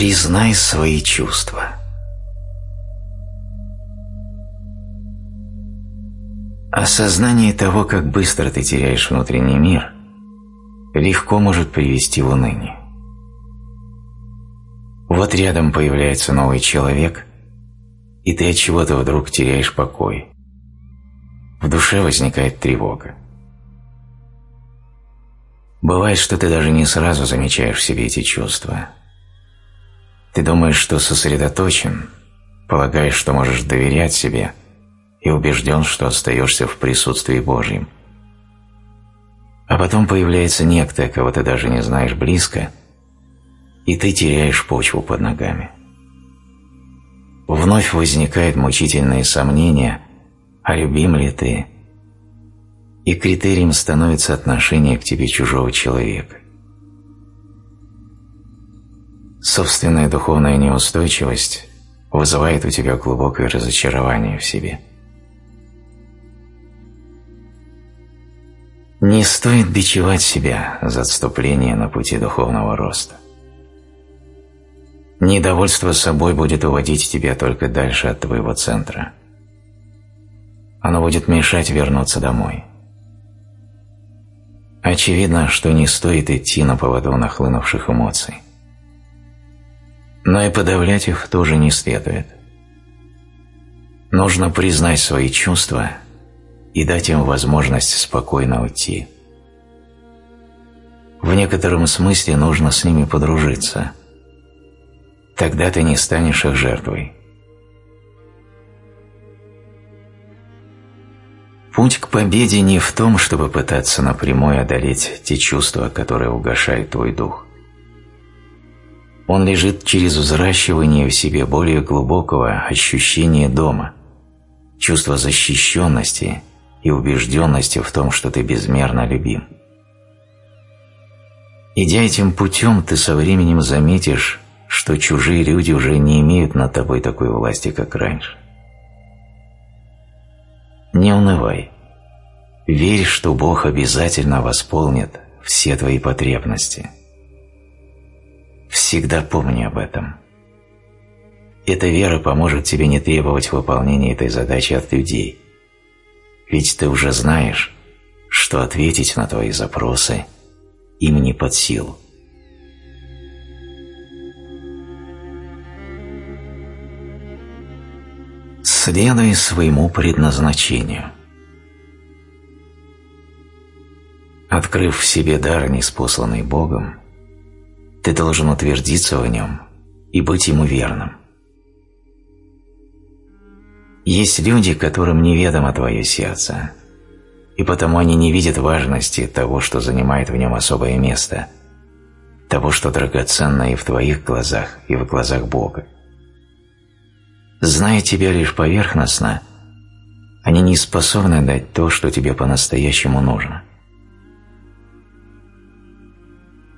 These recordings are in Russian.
Признай свои чувства. Осознание того, как быстро ты теряешь внутренний мир, легко может привести в уныние. Вот рядом появляется новый человек, и ты от чего-то вдруг теряешь покой. В душе возникает тревога. Бывает, что ты даже не сразу замечаешь в себе эти чувства. Ты думаешь, что сосредоточен, полагаешь, что можешь доверять себе – и убежден, что остаешься в присутствии Божьем. А потом появляется некто, кого ты даже не знаешь близко, и ты теряешь почву под ногами. Вновь возникают мучительные сомнения, а любим ли ты, и критерием становится отношение к тебе чужого человека. Собственная духовная неустойчивость вызывает у тебя глубокое разочарование в себе – Не стоит бичевать себя за отступление на пути духовного роста. Недовольство собой будет уводить тебя только дальше от твоего центра. Оно будет мешать вернуться домой. Очевидно, что не стоит идти на поводу нахлынувших эмоций. Но и подавлять их тоже не следует. Нужно признать свои чувства – и дать им возможность спокойно уйти. В некотором смысле нужно с ними подружиться. Тогда ты не станешь их жертвой. Путь к победе не в том, чтобы пытаться напрямую одолеть те чувства, которые угошают твой дух. Он лежит через взращивание в себе более глубокого ощущения дома, чувства защищенности и убежденностью в том, что ты безмерно любим. Идя этим путем, ты со временем заметишь, что чужие люди уже не имеют над тобой такой власти, как раньше. Не унывай. Верь, что Бог обязательно восполнит все твои потребности. Всегда помни об этом. Эта вера поможет тебе не требовать выполнения этой задачи от людей – ведь ты уже знаешь, что ответить на твои запросы им не под силу. Следуй своему предназначению. Открыв в себе дар, неспосланный Богом, ты должен утвердиться в нем и быть ему верным. Есть люди, которым неведомо твое сердце, и потому они не видят важности того, что занимает в нем особое место, того, что драгоценно и в твоих глазах, и в глазах Бога. Зная тебя лишь поверхностно, они не способны дать то, что тебе по-настоящему нужно.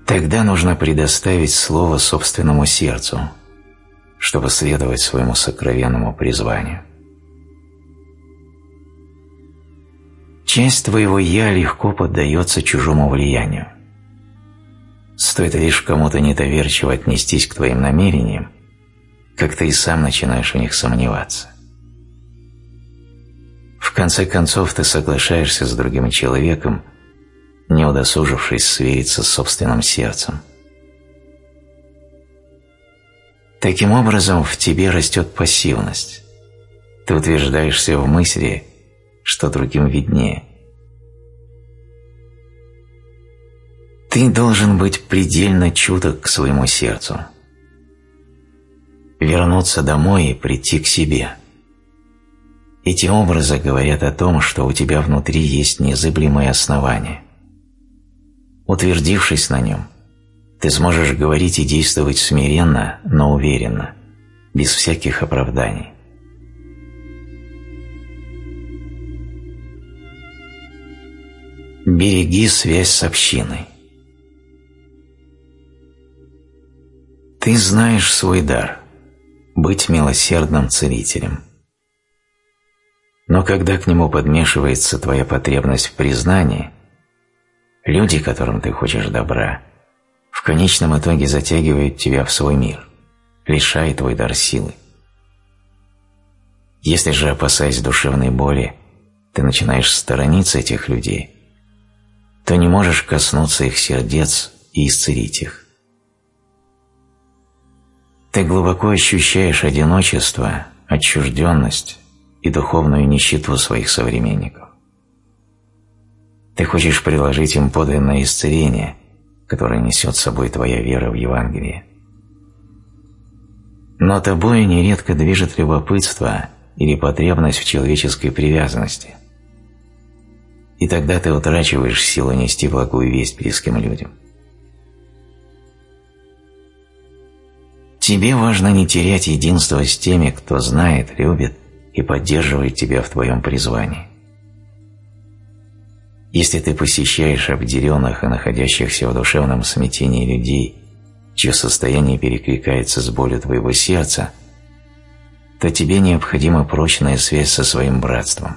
Тогда нужно предоставить слово собственному сердцу, чтобы следовать своему сокровенному призванию. Часть твоего «я» легко поддается чужому влиянию. Стоит лишь кому-то недоверчиво отнестись к твоим намерениям, как ты и сам начинаешь в них сомневаться. В конце концов ты соглашаешься с другим человеком, не удосужившись свериться с собственным сердцем. Таким образом, в тебе растет пассивность. Ты утверждаешься в мысли что другим виднее. Ты должен быть предельно чуток к своему сердцу. Вернуться домой и прийти к себе. Эти образы говорят о том, что у тебя внутри есть незыблемое основание. Утвердившись на нем, ты сможешь говорить и действовать смиренно, но уверенно, без всяких оправданий. Береги связь с общиной. Ты знаешь свой дар – быть милосердным целителем. Но когда к нему подмешивается твоя потребность в признании, люди, которым ты хочешь добра, в конечном итоге затягивают тебя в свой мир, лишая твой дар силы. Если же, опасаясь душевной боли, ты начинаешь сторониться этих людей, то не можешь коснуться их сердец и исцелить их. Ты глубоко ощущаешь одиночество, отчужденность и духовную нищету своих современников. Ты хочешь предложить им подлинное исцеление, которое несет с собой твоя вера в Евангелие. Но тобой нередко движет любопытство или потребность в человеческой привязанности. И тогда ты утрачиваешь силу нести благую весть близким людям. Тебе важно не терять единство с теми, кто знает, любит и поддерживает тебя в твоем призвании. Если ты посещаешь обделенных и находящихся в душевном смятении людей, чье состояние перекликается с болью твоего сердца, то тебе необходима прочная связь со своим братством.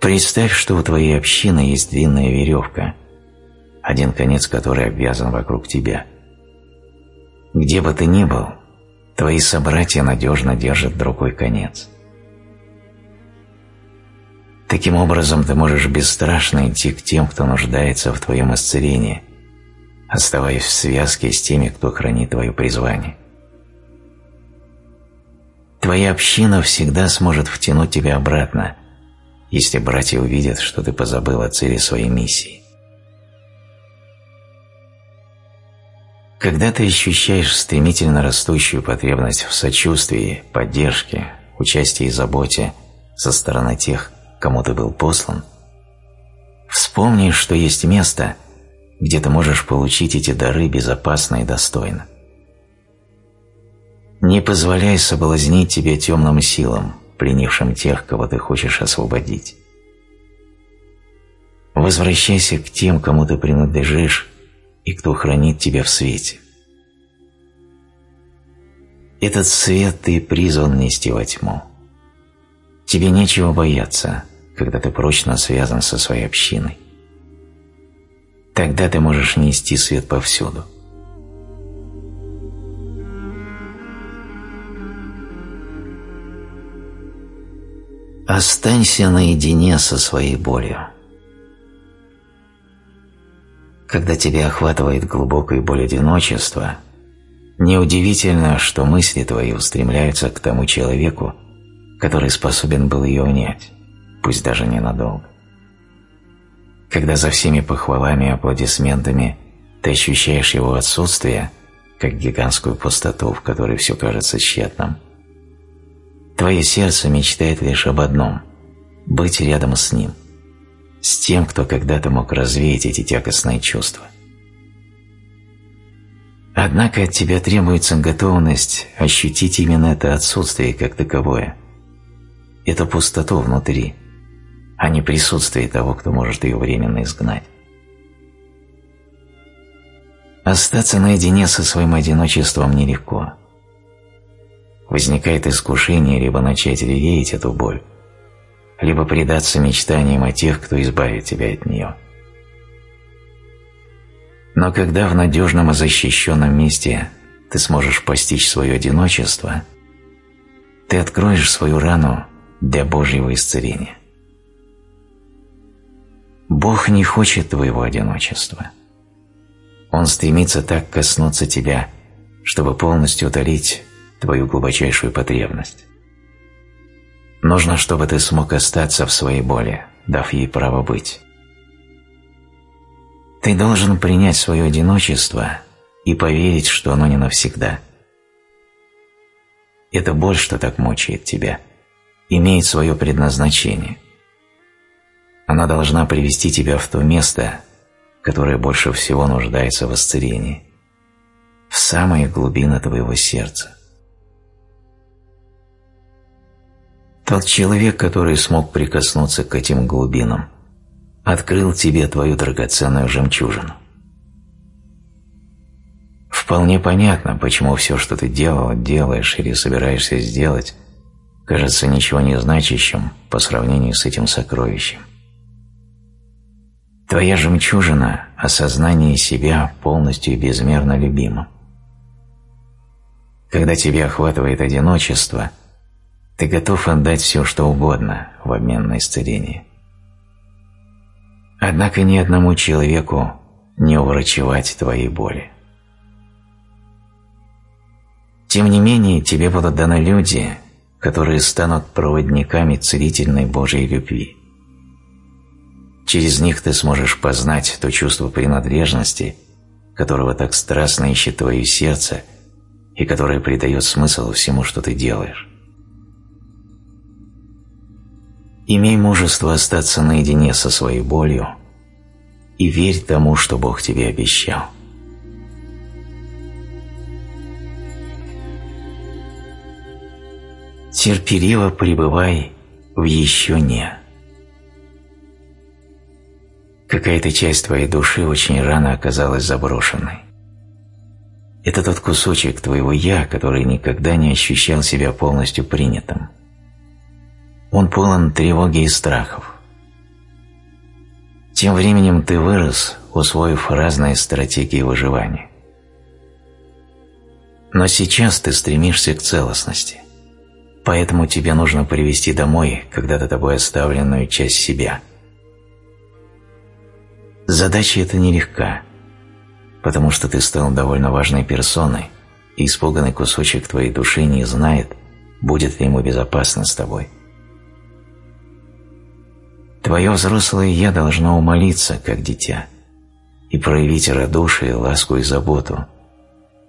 Представь, что у твоей общины есть длинная веревка, один конец которой обвязан вокруг тебя. Где бы ты ни был, твои собратья надежно держат другой конец. Таким образом, ты можешь бесстрашно идти к тем, кто нуждается в твоем исцелении, оставаясь в связке с теми, кто хранит твое призвание. Твоя община всегда сможет втянуть тебя обратно, если братья увидят, что ты позабыл о цели своей миссии. Когда ты ощущаешь стремительно растущую потребность в сочувствии, поддержке, участии и заботе со стороны тех, кому ты был послан, вспомни, что есть место, где ты можешь получить эти дары безопасно и достойно. Не позволяй соблазнить тебя темным силам, пленившим тех, кого ты хочешь освободить. Возвращайся к тем, кому ты принадлежишь и кто хранит тебя в свете. Этот свет ты призван нести во тьму. Тебе нечего бояться, когда ты прочно связан со своей общиной. Тогда ты можешь нести свет повсюду. Останься наедине со своей болью. Когда тебя охватывает глубокая боль одиночества, неудивительно, что мысли твои устремляются к тому человеку, который способен был ее унять пусть даже ненадолго. Когда за всеми похвалами и аплодисментами ты ощущаешь его отсутствие, как гигантскую пустоту, в которой все кажется тщетным, твое сердце мечтает лишь об одном – быть рядом с ним, с тем, кто когда-то мог развеять эти тягостные чувства. Однако от тебя требуется готовность ощутить именно это отсутствие как таковое, эту пустоту внутри – а не присутствие того, кто может ее временно изгнать. Остаться наедине со своим одиночеством нелегко. Возникает искушение либо начать лелеять эту боль, либо предаться мечтаниям о тех, кто избавит тебя от нее. Но когда в надежном и защищенном месте ты сможешь постичь свое одиночество, ты откроешь свою рану для Божьего исцеления. Бог не хочет твоего одиночества. Он стремится так коснуться тебя, чтобы полностью утолить твою глубочайшую потребность. Нужно, чтобы ты смог остаться в своей боли, дав ей право быть. Ты должен принять свое одиночество и поверить, что оно не навсегда. Эта боль, что так мучает тебя, имеет свое предназначение – она должна привести тебя в то место, которое больше всего нуждается в исцелении, в самые глубины твоего сердца. Тот человек, который смог прикоснуться к этим глубинам, открыл тебе твою драгоценную жемчужину. Вполне понятно, почему все, что ты делал, делаешь или собираешься сделать, кажется ничего не значащим по сравнению с этим сокровищем. Твоя жемчужина – осознание себя полностью и безмерно любимым, Когда тебя охватывает одиночество, ты готов отдать все, что угодно в обмен на исцеление. Однако ни одному человеку не уврачевать твоей боли. Тем не менее, тебе будут даны люди, которые станут проводниками целительной Божьей любви. Через них ты сможешь познать то чувство принадлежности, которого так страстно ищет твое сердце и которое придает смысл всему, что ты делаешь. Имей мужество остаться наедине со своей болью и верь тому, что Бог тебе обещал. Терпеливо пребывай в еще не. Какая-то часть твоей души очень рано оказалась заброшенной. Это тот кусочек твоего «я», который никогда не ощущал себя полностью принятым. Он полон тревоги и страхов. Тем временем ты вырос, усвоив разные стратегии выживания. Но сейчас ты стремишься к целостности, поэтому тебе нужно привести домой когда-то тобой оставленную часть себя. Задача эта нелегка, потому что ты стал довольно важной персоной, и испуганный кусочек твоей души не знает, будет ли ему безопасно с тобой. Твое взрослое «я» должно умолиться, как дитя, и проявить радушие, ласку и заботу,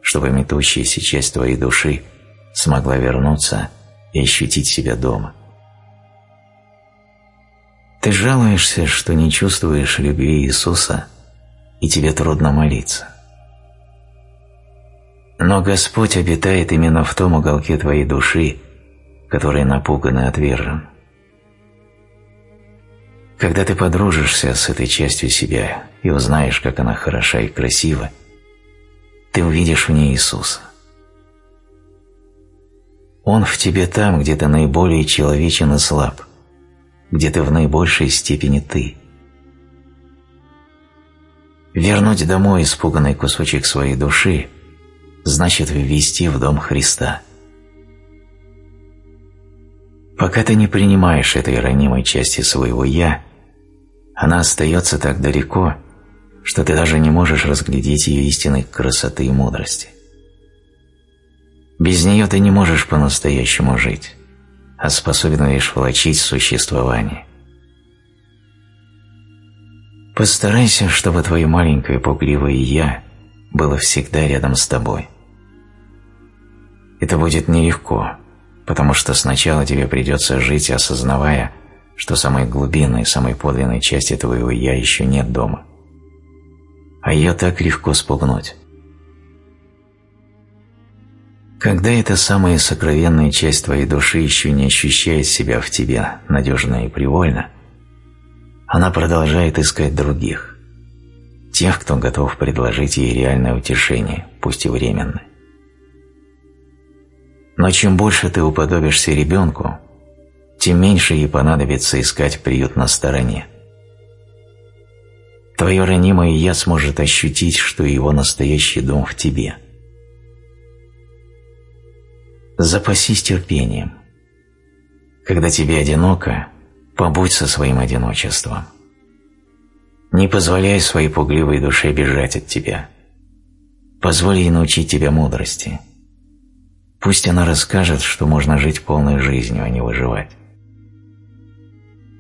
чтобы метущаяся часть твоей души смогла вернуться и ощутить себя дома. Ты жалуешься, что не чувствуешь любви Иисуса, и тебе трудно молиться. Но Господь обитает именно в том уголке твоей души, который напуган и отвержен. Когда ты подружишься с этой частью себя и узнаешь, как она хороша и красива, ты увидишь в ней Иисуса. Он в тебе там, где ты наиболее человечен и слаб, где ты в наибольшей степени ты. Вернуть домой испуганный кусочек своей души значит ввести в дом Христа. Пока ты не принимаешь этой ранимой части своего «я», она остается так далеко, что ты даже не можешь разглядеть ее истинной красоты и мудрости. Без нее ты не можешь по-настоящему жить, а способен лишь влачить существование. Постарайся, чтобы твое маленькое пугливое «я» было всегда рядом с тобой. Это будет нелегко, потому что сначала тебе придется жить, осознавая, что самой глубинной, самой подлинной части твоего «я» еще нет дома. А ее так легко спугнуть. Когда эта самая сокровенная часть твоей души еще не ощущает себя в тебе надежно и привольно, она продолжает искать других, тех, кто готов предложить ей реальное утешение, пусть и временное. Но чем больше ты уподобишься ребенку, тем меньше ей понадобится искать приют на стороне. Твое ранимое «я» сможет ощутить, что его настоящий дом в тебе. Запасись терпением. Когда тебе одиноко, побудь со своим одиночеством. Не позволяй своей пугливой душе бежать от тебя. Позволь ей научить тебя мудрости. Пусть она расскажет, что можно жить полной жизнью, а не выживать.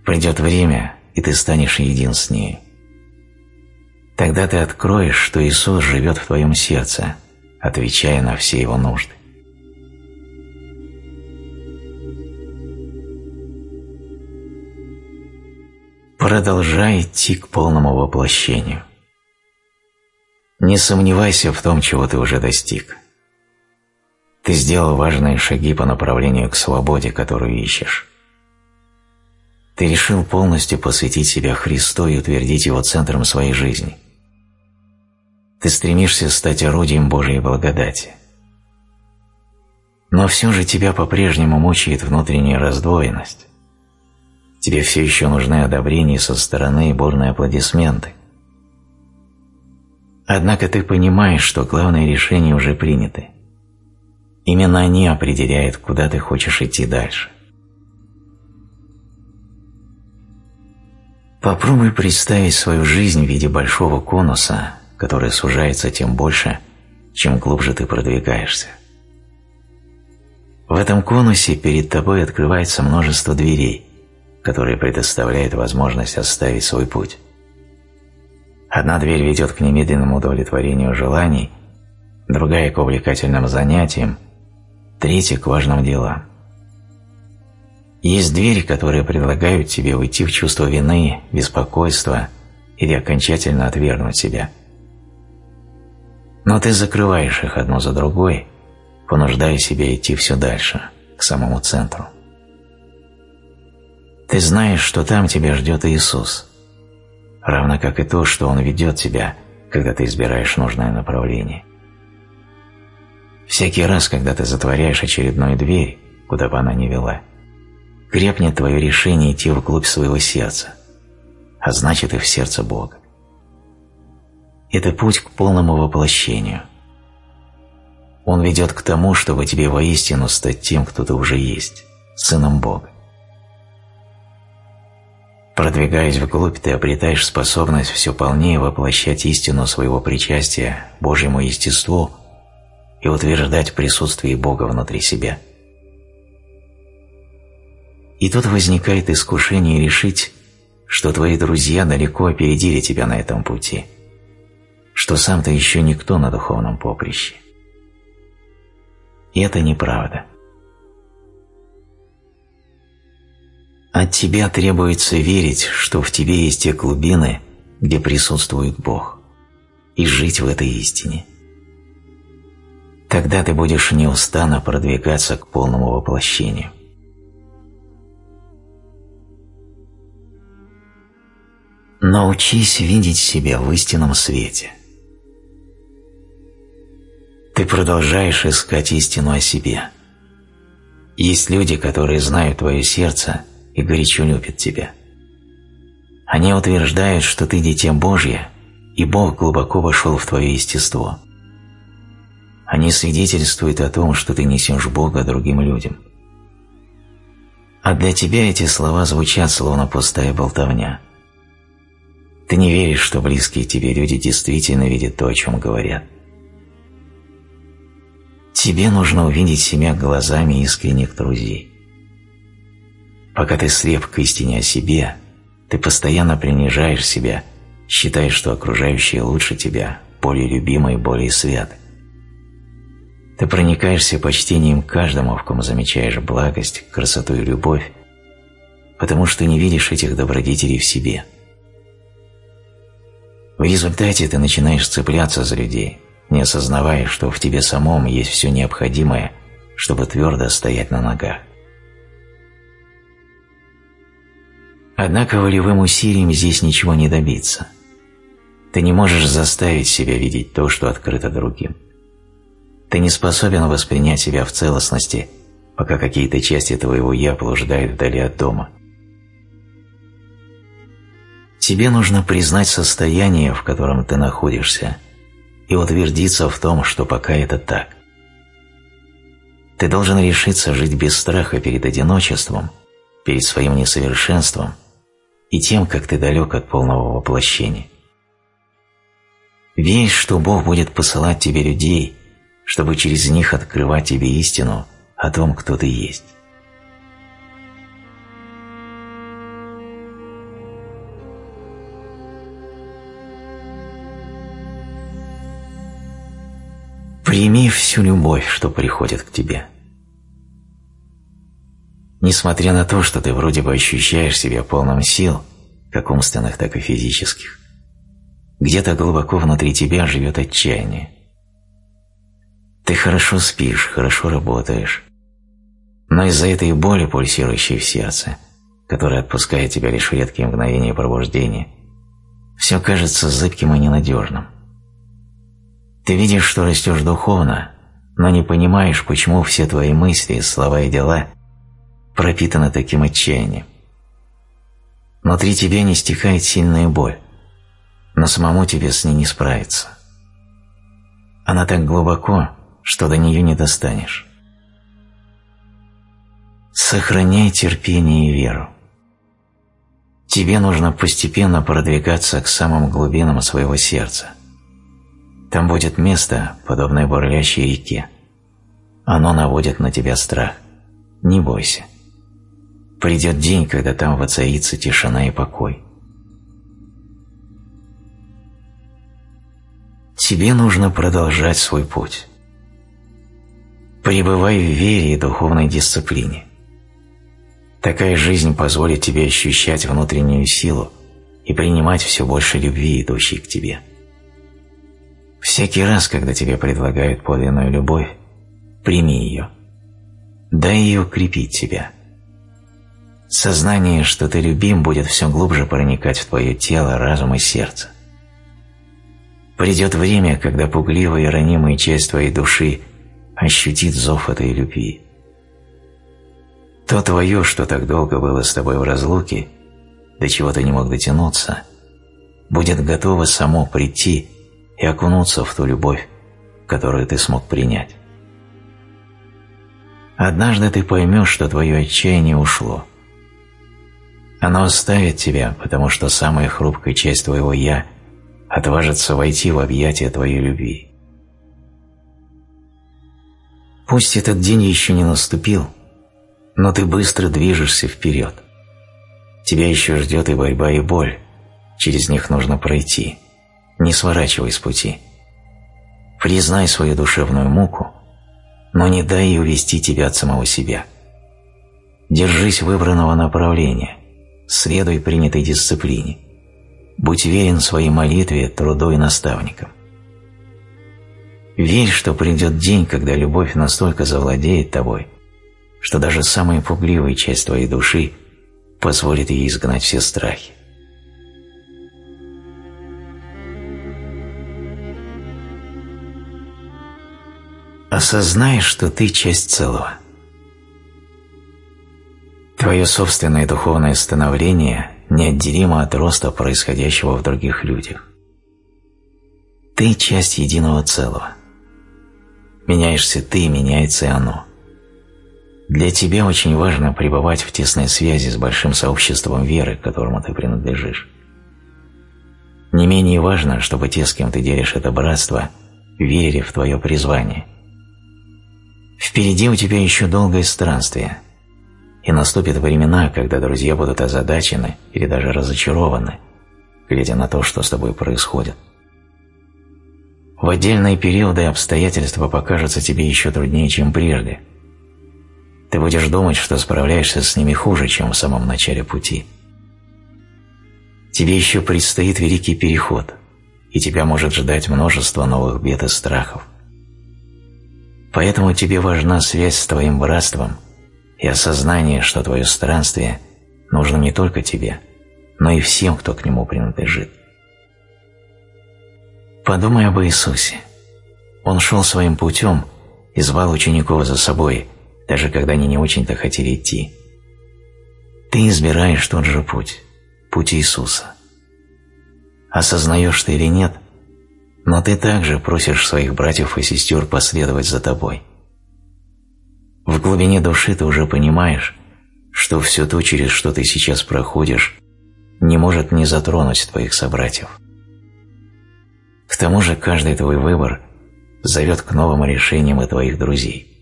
Придет время, и ты станешь един с ней. Тогда ты откроешь, что Иисус живет в твоем сердце, отвечая на все его нужды. Продолжай идти к полному воплощению. Не сомневайся в том, чего ты уже достиг. Ты сделал важные шаги по направлению к свободе, которую ищешь. Ты решил полностью посвятить себя Христу и утвердить Его центром своей жизни. Ты стремишься стать орудием Божьей благодати. Но все же тебя по-прежнему мучает внутренняя раздвоенность. Тебе все еще нужны одобрения со стороны и бурные аплодисменты. Однако ты понимаешь, что главные решения уже приняты. Именно они определяют, куда ты хочешь идти дальше. Попробуй представить свою жизнь в виде большого конуса, который сужается тем больше, чем глубже ты продвигаешься. В этом конусе перед тобой открывается множество дверей, которые предоставляют возможность оставить свой путь. Одна дверь ведет к немедленному удовлетворению желаний, другая – к увлекательным занятиям, третья – к важным делам. Есть двери, которые предлагают тебе уйти в чувство вины, беспокойства или окончательно отвергнуть себя. Но ты закрываешь их одну за другой, понуждая себя идти все дальше, к самому центру. Ты знаешь, что там тебя ждет Иисус, равно как и то, что Он ведет тебя, когда ты избираешь нужное направление. Всякий раз, когда ты затворяешь очередную дверь, куда бы она ни вела – крепнет твое решение идти вглубь своего сердца, а значит и в сердце Бога. Это путь к полному воплощению. Он ведет к тому, чтобы тебе воистину стать тем, кто ты уже есть, Сыном Бога. Продвигаясь вглубь, ты обретаешь способность все полнее воплощать истину своего причастия Божьему естеству и утверждать присутствие Бога внутри себя – и тут возникает искушение решить, что твои друзья далеко опередили тебя на этом пути, что сам ты еще никто на духовном поприще. И это неправда. От тебя требуется верить, что в тебе есть те глубины, где присутствует Бог, и жить в этой истине. Тогда ты будешь неустанно продвигаться к полному воплощению. Научись видеть себя в истинном свете. Ты продолжаешь искать истину о себе. Есть люди, которые знают твое сердце и горячо любят тебя. Они утверждают, что ты дитя Божье, и Бог глубоко вошел в твое естество. Они свидетельствуют о том, что ты несешь Бога другим людям. А для тебя эти слова звучат словно пустая болтовня – ты не веришь, что близкие тебе люди действительно видят то, о чем говорят. Тебе нужно увидеть себя глазами искренних друзей. Пока ты слеп к истине о себе, ты постоянно принижаешь себя, считаешь, что окружающие лучше тебя, более любимы и более святы. Ты проникаешься почтением каждому, в ком замечаешь благость, красоту и любовь, потому что не видишь этих добродетелей в себе – в результате ты начинаешь цепляться за людей, не осознавая, что в тебе самом есть все необходимое, чтобы твердо стоять на ногах. Однако волевым усилием здесь ничего не добиться. Ты не можешь заставить себя видеть то, что открыто другим. Ты не способен воспринять себя в целостности, пока какие-то части твоего «я» блуждают вдали от дома – Тебе нужно признать состояние, в котором ты находишься, и утвердиться в том, что пока это так. Ты должен решиться жить без страха перед одиночеством, перед своим несовершенством и тем, как ты далек от полного воплощения. Верь, что Бог будет посылать тебе людей, чтобы через них открывать тебе истину о том, кто ты есть. Прими всю любовь, что приходит к тебе. Несмотря на то, что ты вроде бы ощущаешь себя полным сил, как умственных, так и физических, где-то глубоко внутри тебя живет отчаяние. Ты хорошо спишь, хорошо работаешь, но из-за этой боли, пульсирующей в сердце, которая отпускает тебя лишь редкие мгновения пробуждения, все кажется зыбким и ненадежным. Ты видишь, что растешь духовно, но не понимаешь, почему все твои мысли, слова и дела пропитаны таким отчаянием. Внутри тебя не стихает сильная боль, но самому тебе с ней не справиться. Она так глубоко, что до нее не достанешь. Сохраняй терпение и веру. Тебе нужно постепенно продвигаться к самым глубинам своего сердца. Там будет место, подобное бурлящей реке. Оно наводит на тебя страх. Не бойся. Придет день, когда там воцарится тишина и покой. Тебе нужно продолжать свой путь. Пребывай в вере и духовной дисциплине. Такая жизнь позволит тебе ощущать внутреннюю силу и принимать все больше любви, идущей к тебе. Всякий раз, когда тебе предлагают подлинную любовь, прими ее. Дай ее укрепить тебя. Сознание, что ты любим, будет все глубже проникать в твое тело, разум и сердце. Придет время, когда пугливая и ранимая часть твоей души ощутит зов этой любви. То твое, что так долго было с тобой в разлуке, до чего ты не мог дотянуться, будет готово само прийти и окунуться в ту любовь, которую ты смог принять. Однажды ты поймешь, что твое отчаяние ушло. Оно оставит тебя, потому что самая хрупкая часть твоего «я» отважится войти в объятия твоей любви. Пусть этот день еще не наступил, но ты быстро движешься вперед. Тебя еще ждет и борьба, и боль. Через них нужно пройти. Не сворачивай с пути. Признай свою душевную муку, но не дай ей увести тебя от самого себя. Держись выбранного направления, следуй принятой дисциплине. Будь верен своей молитве, труду и наставникам. Верь, что придет день, когда любовь настолько завладеет тобой, что даже самая пугливая часть твоей души позволит ей изгнать все страхи. Осознай, что ты часть целого. Твое собственное духовное становление неотделимо от роста, происходящего в других людях. Ты часть единого целого. Меняешься ты, меняется и оно. Для тебя очень важно пребывать в тесной связи с большим сообществом веры, которому ты принадлежишь. Не менее важно, чтобы те, с кем ты делишь это братство, верили в твое призвание. Впереди у тебя еще долгое странствие, и наступят времена, когда друзья будут озадачены или даже разочарованы, глядя на то, что с тобой происходит. В отдельные периоды обстоятельства покажутся тебе еще труднее, чем прежде – ты будешь думать, что справляешься с ними хуже, чем в самом начале пути. Тебе еще предстоит великий переход, и тебя может ждать множество новых бед и страхов. Поэтому тебе важна связь с твоим братством и осознание, что твое странствие нужно не только тебе, но и всем, кто к нему принадлежит. Подумай об Иисусе. Он шел своим путем и звал учеников за собой, даже когда они не очень-то хотели идти. Ты избираешь тот же путь, путь Иисуса. Осознаешь ты или нет, но ты также просишь своих братьев и сестер последовать за тобой. В глубине души ты уже понимаешь, что все то, через что ты сейчас проходишь, не может не затронуть твоих собратьев. К тому же каждый твой выбор зовет к новым решениям и твоих друзей.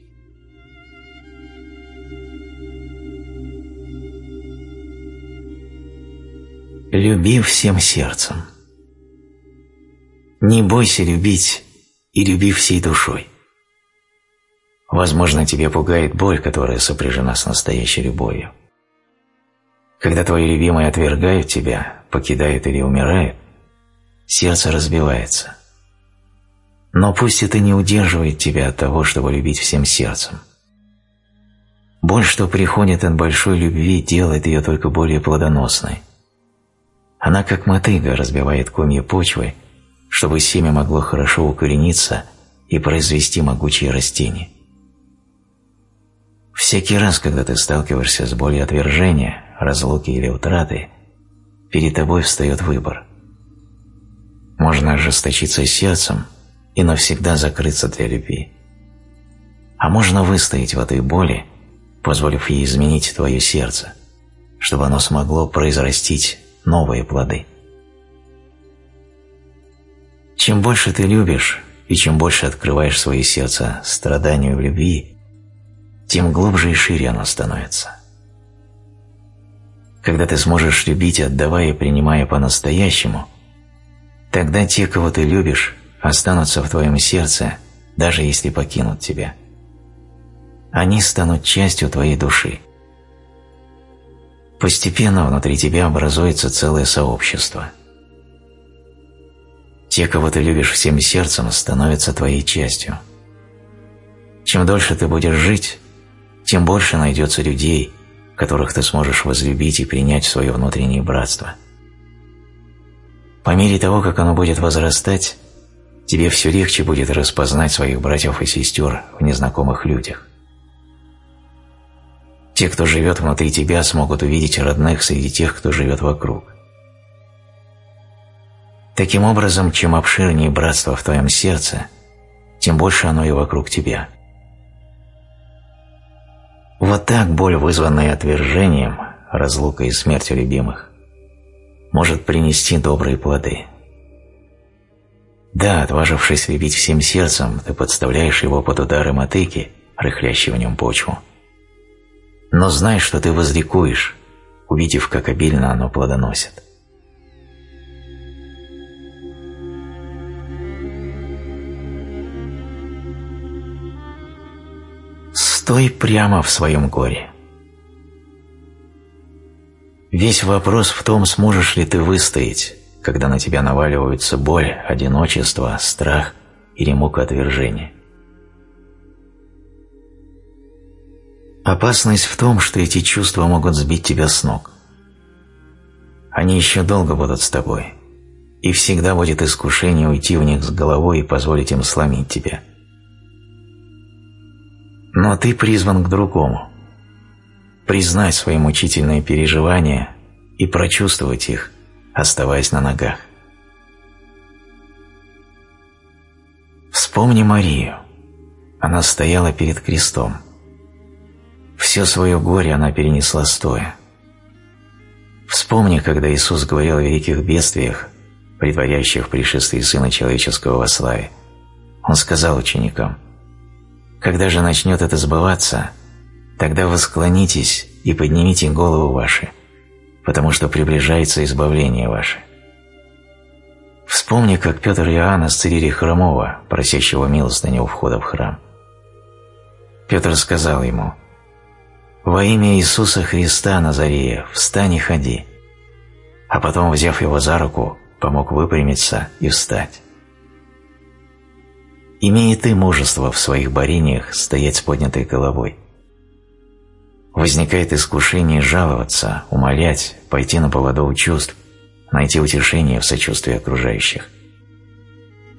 люби всем сердцем. Не бойся любить и люби всей душой. Возможно, тебе пугает боль, которая сопряжена с настоящей любовью. Когда твои любимые отвергают тебя, покидают или умирают, сердце разбивается. Но пусть это не удерживает тебя от того, чтобы любить всем сердцем. Боль, что приходит от большой любви, делает ее только более плодоносной. Она как мотыга разбивает комья почвы, чтобы семя могло хорошо укорениться и произвести могучие растения. Всякий раз, когда ты сталкиваешься с болью отвержения, разлуки или утраты, перед тобой встает выбор. Можно ожесточиться сердцем и навсегда закрыться для любви. А можно выстоять в этой боли позволив ей изменить твое сердце, чтобы оно смогло произрастить новые плоды. Чем больше ты любишь и чем больше открываешь свое сердце страданию в любви, тем глубже и шире оно становится. Когда ты сможешь любить, отдавая и принимая по-настоящему, тогда те, кого ты любишь, останутся в твоем сердце, даже если покинут тебя. Они станут частью твоей души. Постепенно внутри тебя образуется целое сообщество. Те, кого ты любишь всем сердцем, становятся твоей частью. Чем дольше ты будешь жить, тем больше найдется людей, которых ты сможешь возлюбить и принять в свое внутреннее братство. По мере того, как оно будет возрастать, тебе все легче будет распознать своих братьев и сестер в незнакомых людях. Те, кто живет внутри тебя, смогут увидеть родных среди тех, кто живет вокруг. Таким образом, чем обширнее братство в твоем сердце, тем больше оно и вокруг тебя. Вот так боль, вызванная отвержением, разлукой и смертью любимых, может принести добрые плоды. Да, отважившись любить всем сердцем, ты подставляешь его под удары мотыки, рыхлящей в нем почву. Но знай, что ты возликуешь, увидев, как обильно оно плодоносит. Стой прямо в своем горе. Весь вопрос в том, сможешь ли ты выстоять, когда на тебя наваливаются боль, одиночество, страх или мука отвержения. Опасность в том, что эти чувства могут сбить тебя с ног. Они еще долго будут с тобой, и всегда будет искушение уйти в них с головой и позволить им сломить тебя. Но ты призван к другому. Признать свои мучительные переживания и прочувствовать их – оставаясь на ногах. Вспомни Марию. Она стояла перед крестом. Все свое горе она перенесла стоя. Вспомни, когда Иисус говорил о великих бедствиях, предваряющих пришествие Сына Человеческого во славе. Он сказал ученикам, «Когда же начнет это сбываться, тогда восклонитесь и поднимите голову ваши, потому что приближается избавление ваше. Вспомни, как Петр и Иоанн исцелили хромого, просящего милостыню у входа в храм. Петр сказал ему, «Во имя Иисуса Христа Назарея встань и ходи», а потом, взяв его за руку, помог выпрямиться и встать. Имей ты мужество в своих борениях стоять с поднятой головой возникает искушение жаловаться, умолять, пойти на поводу у чувств, найти утешение в сочувствии окружающих.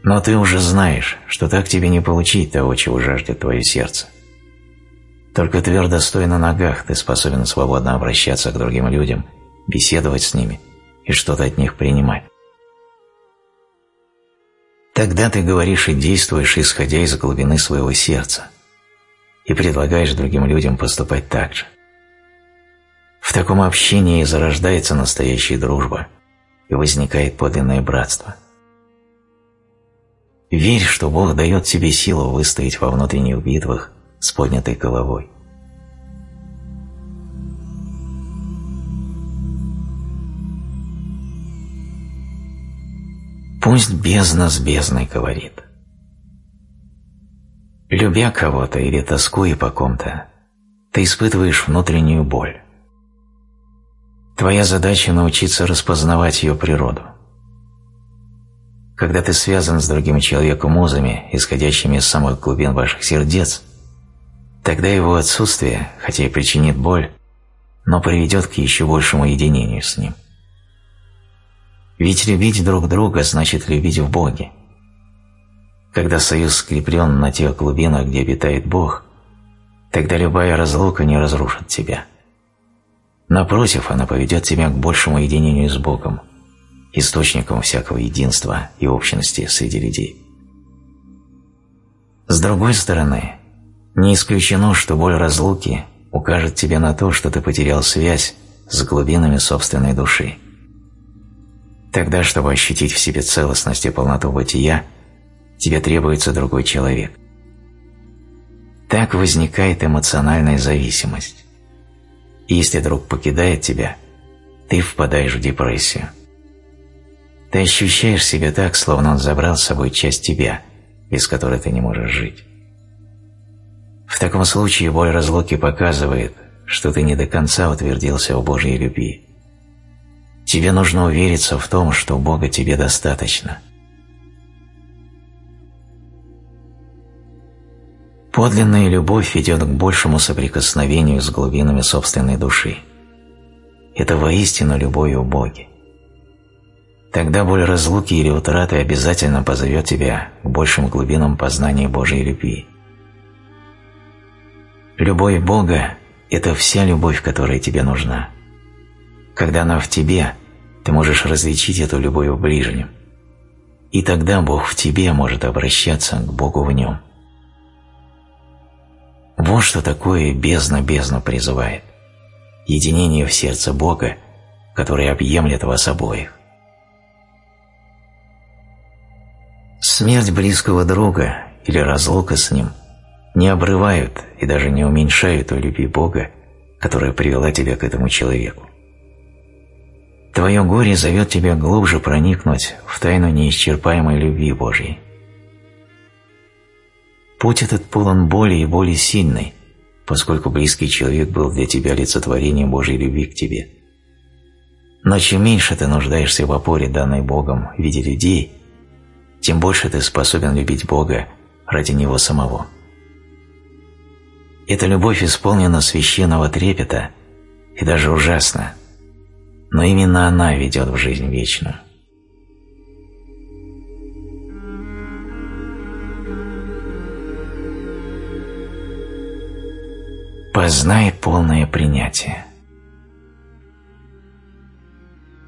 Но ты уже знаешь, что так тебе не получить того, чего жаждет твое сердце. Только твердо стоя на ногах, ты способен свободно обращаться к другим людям, беседовать с ними и что-то от них принимать. Тогда ты говоришь и действуешь, исходя из глубины своего сердца – и предлагаешь другим людям поступать так же. В таком общении зарождается настоящая дружба и возникает подлинное братство. Верь, что Бог дает тебе силу выстоять во внутренних битвах с поднятой головой. Пусть бездна с бездной говорит – Любя кого-то или тоскуя по ком-то, ты испытываешь внутреннюю боль. Твоя задача – научиться распознавать ее природу. Когда ты связан с другим человеком узами, исходящими из самых глубин ваших сердец, тогда его отсутствие, хотя и причинит боль, но приведет к еще большему единению с ним. Ведь любить друг друга значит любить в Боге – когда союз скреплен на тех глубинах, где обитает Бог, тогда любая разлука не разрушит тебя. Напротив, она поведет тебя к большему единению с Богом, источником всякого единства и общности среди людей. С другой стороны, не исключено, что боль разлуки укажет тебе на то, что ты потерял связь с глубинами собственной души. Тогда, чтобы ощутить в себе целостность и полноту бытия, тебе требуется другой человек. Так возникает эмоциональная зависимость. И если друг покидает тебя, ты впадаешь в депрессию. Ты ощущаешь себя так, словно он забрал с собой часть тебя, без которой ты не можешь жить. В таком случае боль разлуки показывает, что ты не до конца утвердился в Божьей любви. Тебе нужно увериться в том, что Бога тебе достаточно. Подлинная любовь ведет к большему соприкосновению с глубинами собственной души. Это воистину любовь у Боге. Тогда боль разлуки или утраты обязательно позовет тебя к большим глубинам познания Божьей любви. Любовь Бога – это вся любовь, которая тебе нужна. Когда она в тебе, ты можешь различить эту любовь в ближнем. И тогда Бог в тебе может обращаться к Богу в нем. Вот что такое бездна бездну призывает. Единение в сердце Бога, который объемлет вас обоих. Смерть близкого друга или разлука с ним не обрывают и даже не уменьшают той любви Бога, которая привела тебя к этому человеку. Твое горе зовет тебя глубже проникнуть в тайну неисчерпаемой любви Божьей. Путь этот полон боли и боли сильной, поскольку близкий человек был для тебя олицетворением Божьей любви к тебе. Но чем меньше ты нуждаешься в опоре, данной Богом в виде людей, тем больше ты способен любить Бога ради Него самого. Эта любовь исполнена священного трепета и даже ужасна, но именно она ведет в жизнь вечную. Познай полное принятие.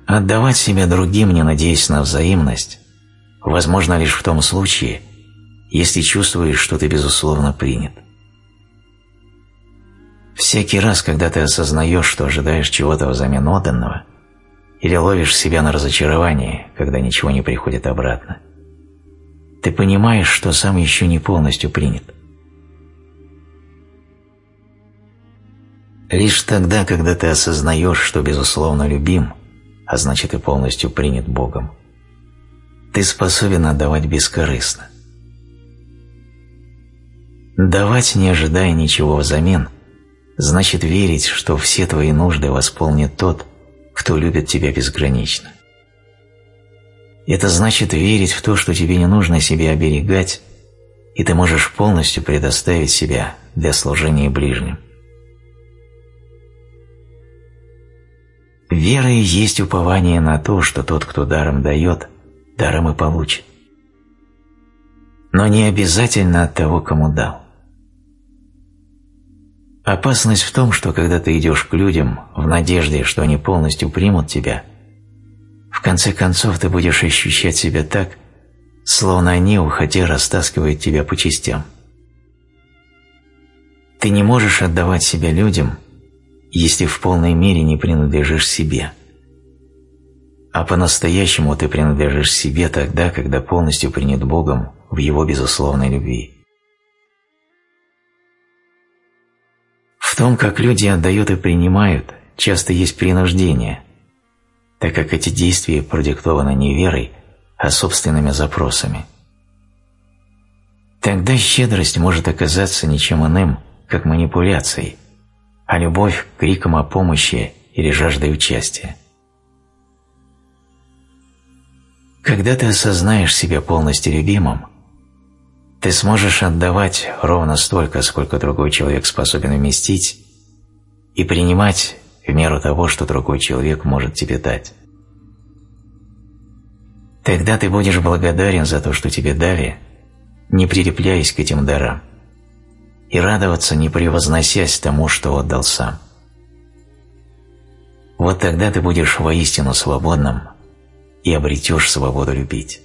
Отдавать себя другим, не надеясь на взаимность, возможно лишь в том случае, если чувствуешь, что ты безусловно принят. Всякий раз, когда ты осознаешь, что ожидаешь чего-то взамен отданного, или ловишь себя на разочаровании, когда ничего не приходит обратно, ты понимаешь, что сам еще не полностью принят. Лишь тогда, когда ты осознаешь, что безусловно любим, а значит и полностью принят Богом, ты способен отдавать бескорыстно. Давать, не ожидая ничего взамен, значит верить, что все твои нужды восполнит тот, кто любит тебя безгранично. Это значит верить в то, что тебе не нужно себя оберегать, и ты можешь полностью предоставить себя для служения ближним. Вера и есть упование на то, что тот, кто даром дает, даром и получит. Но не обязательно от того, кому дал. Опасность в том, что когда ты идешь к людям в надежде, что они полностью примут тебя, в конце концов ты будешь ощущать себя так, словно они, уходя, растаскивают тебя по частям. Ты не можешь отдавать себя людям, если в полной мере не принадлежишь себе. А по-настоящему ты принадлежишь себе тогда, когда полностью принят Богом в Его безусловной любви. В том, как люди отдают и принимают, часто есть принуждение, так как эти действия продиктованы не верой, а собственными запросами. Тогда щедрость может оказаться ничем иным, как манипуляцией – а любовь – криком о помощи или жаждой участия. Когда ты осознаешь себя полностью любимым, ты сможешь отдавать ровно столько, сколько другой человек способен вместить, и принимать в меру того, что другой человек может тебе дать. Тогда ты будешь благодарен за то, что тебе дали, не прилепляясь к этим дарам и радоваться, не превозносясь тому, что отдал сам. Вот тогда ты будешь воистину свободным и обретешь свободу любить.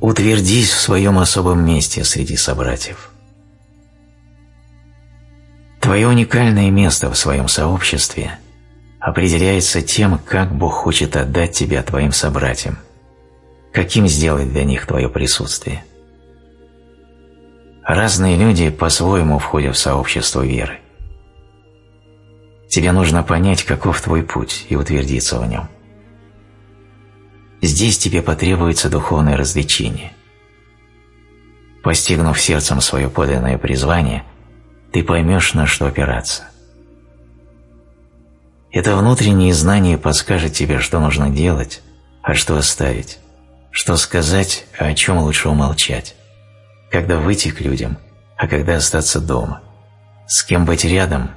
Утвердись в своем особом месте среди собратьев. Твое уникальное место в своем сообществе определяется тем, как Бог хочет отдать тебя твоим собратьям, каким сделать для них твое присутствие. Разные люди по-своему входят в сообщество веры. Тебе нужно понять, каков твой путь, и утвердиться в нем. Здесь тебе потребуется духовное развлечение. Постигнув сердцем свое подлинное призвание, ты поймешь, на что опираться. Это внутреннее знание подскажет тебе, что нужно делать, а что оставить, что сказать, а о чем лучше умолчать, когда выйти к людям, а когда остаться дома, с кем быть рядом,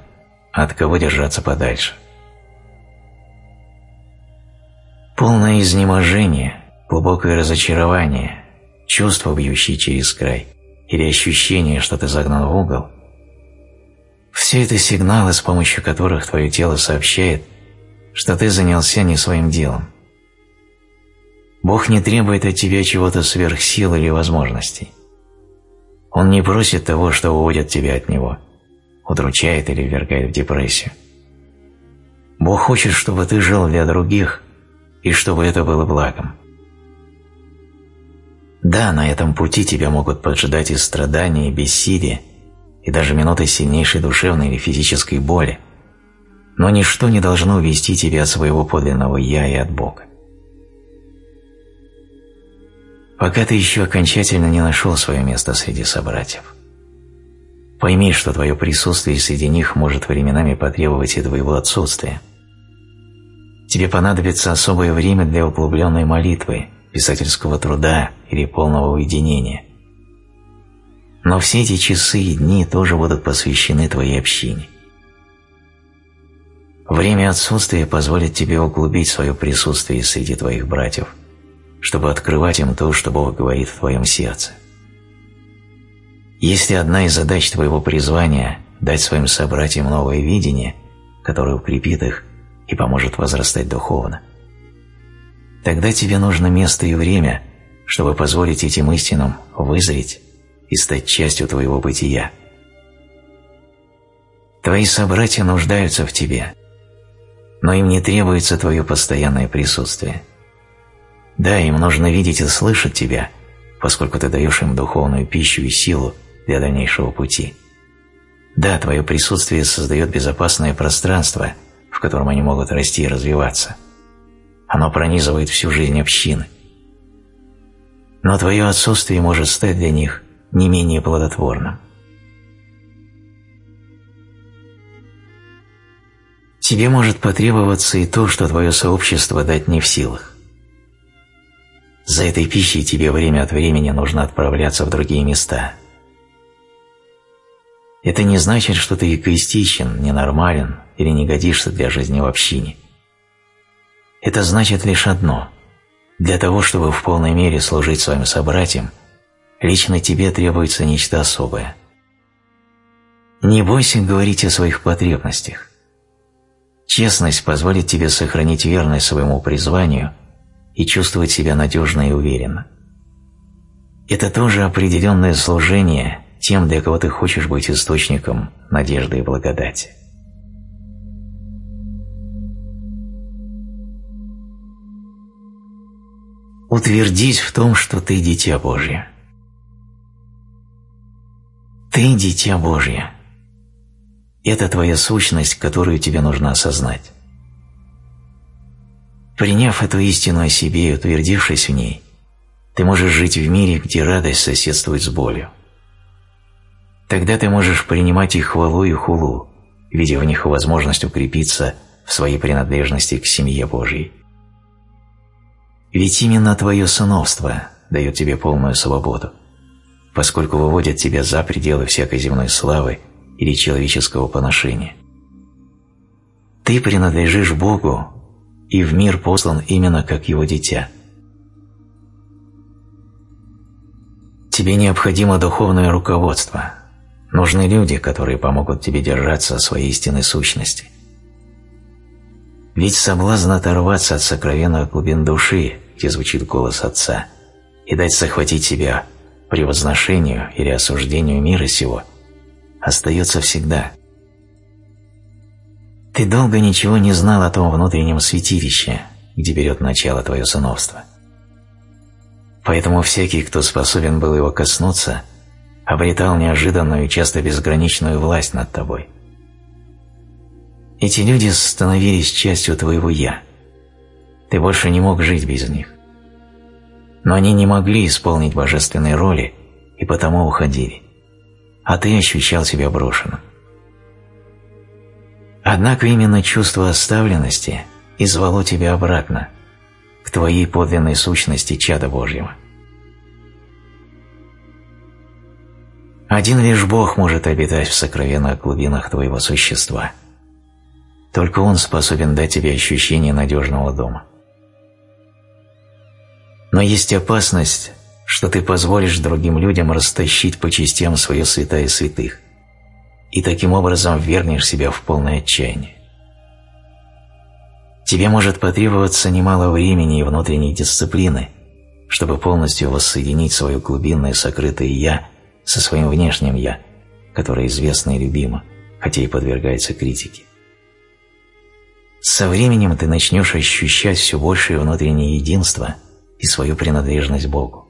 а от кого держаться подальше. Полное изнеможение, глубокое разочарование, чувство, бьющее через край, или ощущение, что ты загнан в угол – все это сигналы, с помощью которых твое тело сообщает, что ты занялся не своим делом. Бог не требует от тебя чего-то сверх сил или возможностей. Он не просит того, что уводит тебя от Него, удручает или ввергает в депрессию. Бог хочет, чтобы ты жил для других и чтобы это было благом. Да, на этом пути тебя могут поджидать и страдания, и бессилие, и даже минуты сильнейшей душевной или физической боли, но ничто не должно увести тебя от своего подлинного «я» и от Бога. Пока ты еще окончательно не нашел свое место среди собратьев. Пойми, что твое присутствие среди них может временами потребовать и твоего отсутствия – Тебе понадобится особое время для углубленной молитвы, писательского труда или полного уединения. Но все эти часы и дни тоже будут посвящены твоей общине. Время отсутствия позволит тебе углубить свое присутствие среди твоих братьев, чтобы открывать им то, что Бог говорит в твоем сердце. Если одна из задач твоего призвания – дать своим собратьям новое видение, которое укрепит их, и поможет возрастать духовно. Тогда тебе нужно место и время, чтобы позволить этим истинам вызреть и стать частью твоего бытия. Твои собратья нуждаются в тебе, но им не требуется твое постоянное присутствие. Да, им нужно видеть и слышать тебя, поскольку ты даешь им духовную пищу и силу для дальнейшего пути. Да, твое присутствие создает безопасное пространство – котором они могут расти и развиваться. Оно пронизывает всю жизнь общины. Но твое отсутствие может стать для них не менее плодотворным. Тебе может потребоваться и то, что твое сообщество дать не в силах. За этой пищей тебе время от времени нужно отправляться в другие места. Это не значит, что ты эгоистичен, ненормален или не годишься для жизни в общине. Это значит лишь одно. Для того, чтобы в полной мере служить своим собратьям, лично тебе требуется нечто особое. Не бойся говорить о своих потребностях. Честность позволит тебе сохранить верность своему призванию и чувствовать себя надежно и уверенно. Это тоже определенное служение тем, для кого ты хочешь быть источником надежды и благодати. Утвердись в том, что ты дитя Божье. Ты дитя Божье. Это твоя сущность, которую тебе нужно осознать. Приняв эту истину о себе и утвердившись в ней, ты можешь жить в мире, где радость соседствует с болью. Тогда ты можешь принимать их хвалу и хулу, видя в них возможность укрепиться в своей принадлежности к семье Божьей. Ведь именно твое сыновство дает тебе полную свободу, поскольку выводит тебя за пределы всякой земной славы или человеческого поношения. Ты принадлежишь Богу и в мир послан именно как его дитя. Тебе необходимо духовное руководство. Нужны люди, которые помогут тебе держаться своей истинной сущности. Ведь соблазн оторваться от сокровенных глубин души где звучит голос Отца, и дать захватить себя превозношению или осуждению мира сего, остается всегда. Ты долго ничего не знал о том внутреннем святилище, где берет начало твое сыновство. Поэтому всякий, кто способен был его коснуться, обретал неожиданную и часто безграничную власть над тобой. Эти люди становились частью твоего «я». Ты больше не мог жить без них. Но они не могли исполнить божественные роли и потому уходили, а ты ощущал себя брошенным. Однако именно чувство оставленности и звало тебя обратно, к твоей подлинной сущности чада Божьего. Один лишь Бог может обитать в сокровенных глубинах твоего существа. Только Он способен дать тебе ощущение надежного дома. Но есть опасность, что ты позволишь другим людям растащить по частям свое святая святых, и таким образом вернешь себя в полное отчаяние. Тебе может потребоваться немало времени и внутренней дисциплины, чтобы полностью воссоединить свое глубинное сокрытое «я» со своим внешним «я», которое известно и любимо, хотя и подвергается критике. Со временем ты начнешь ощущать все большее внутреннее единство и свою принадлежность Богу.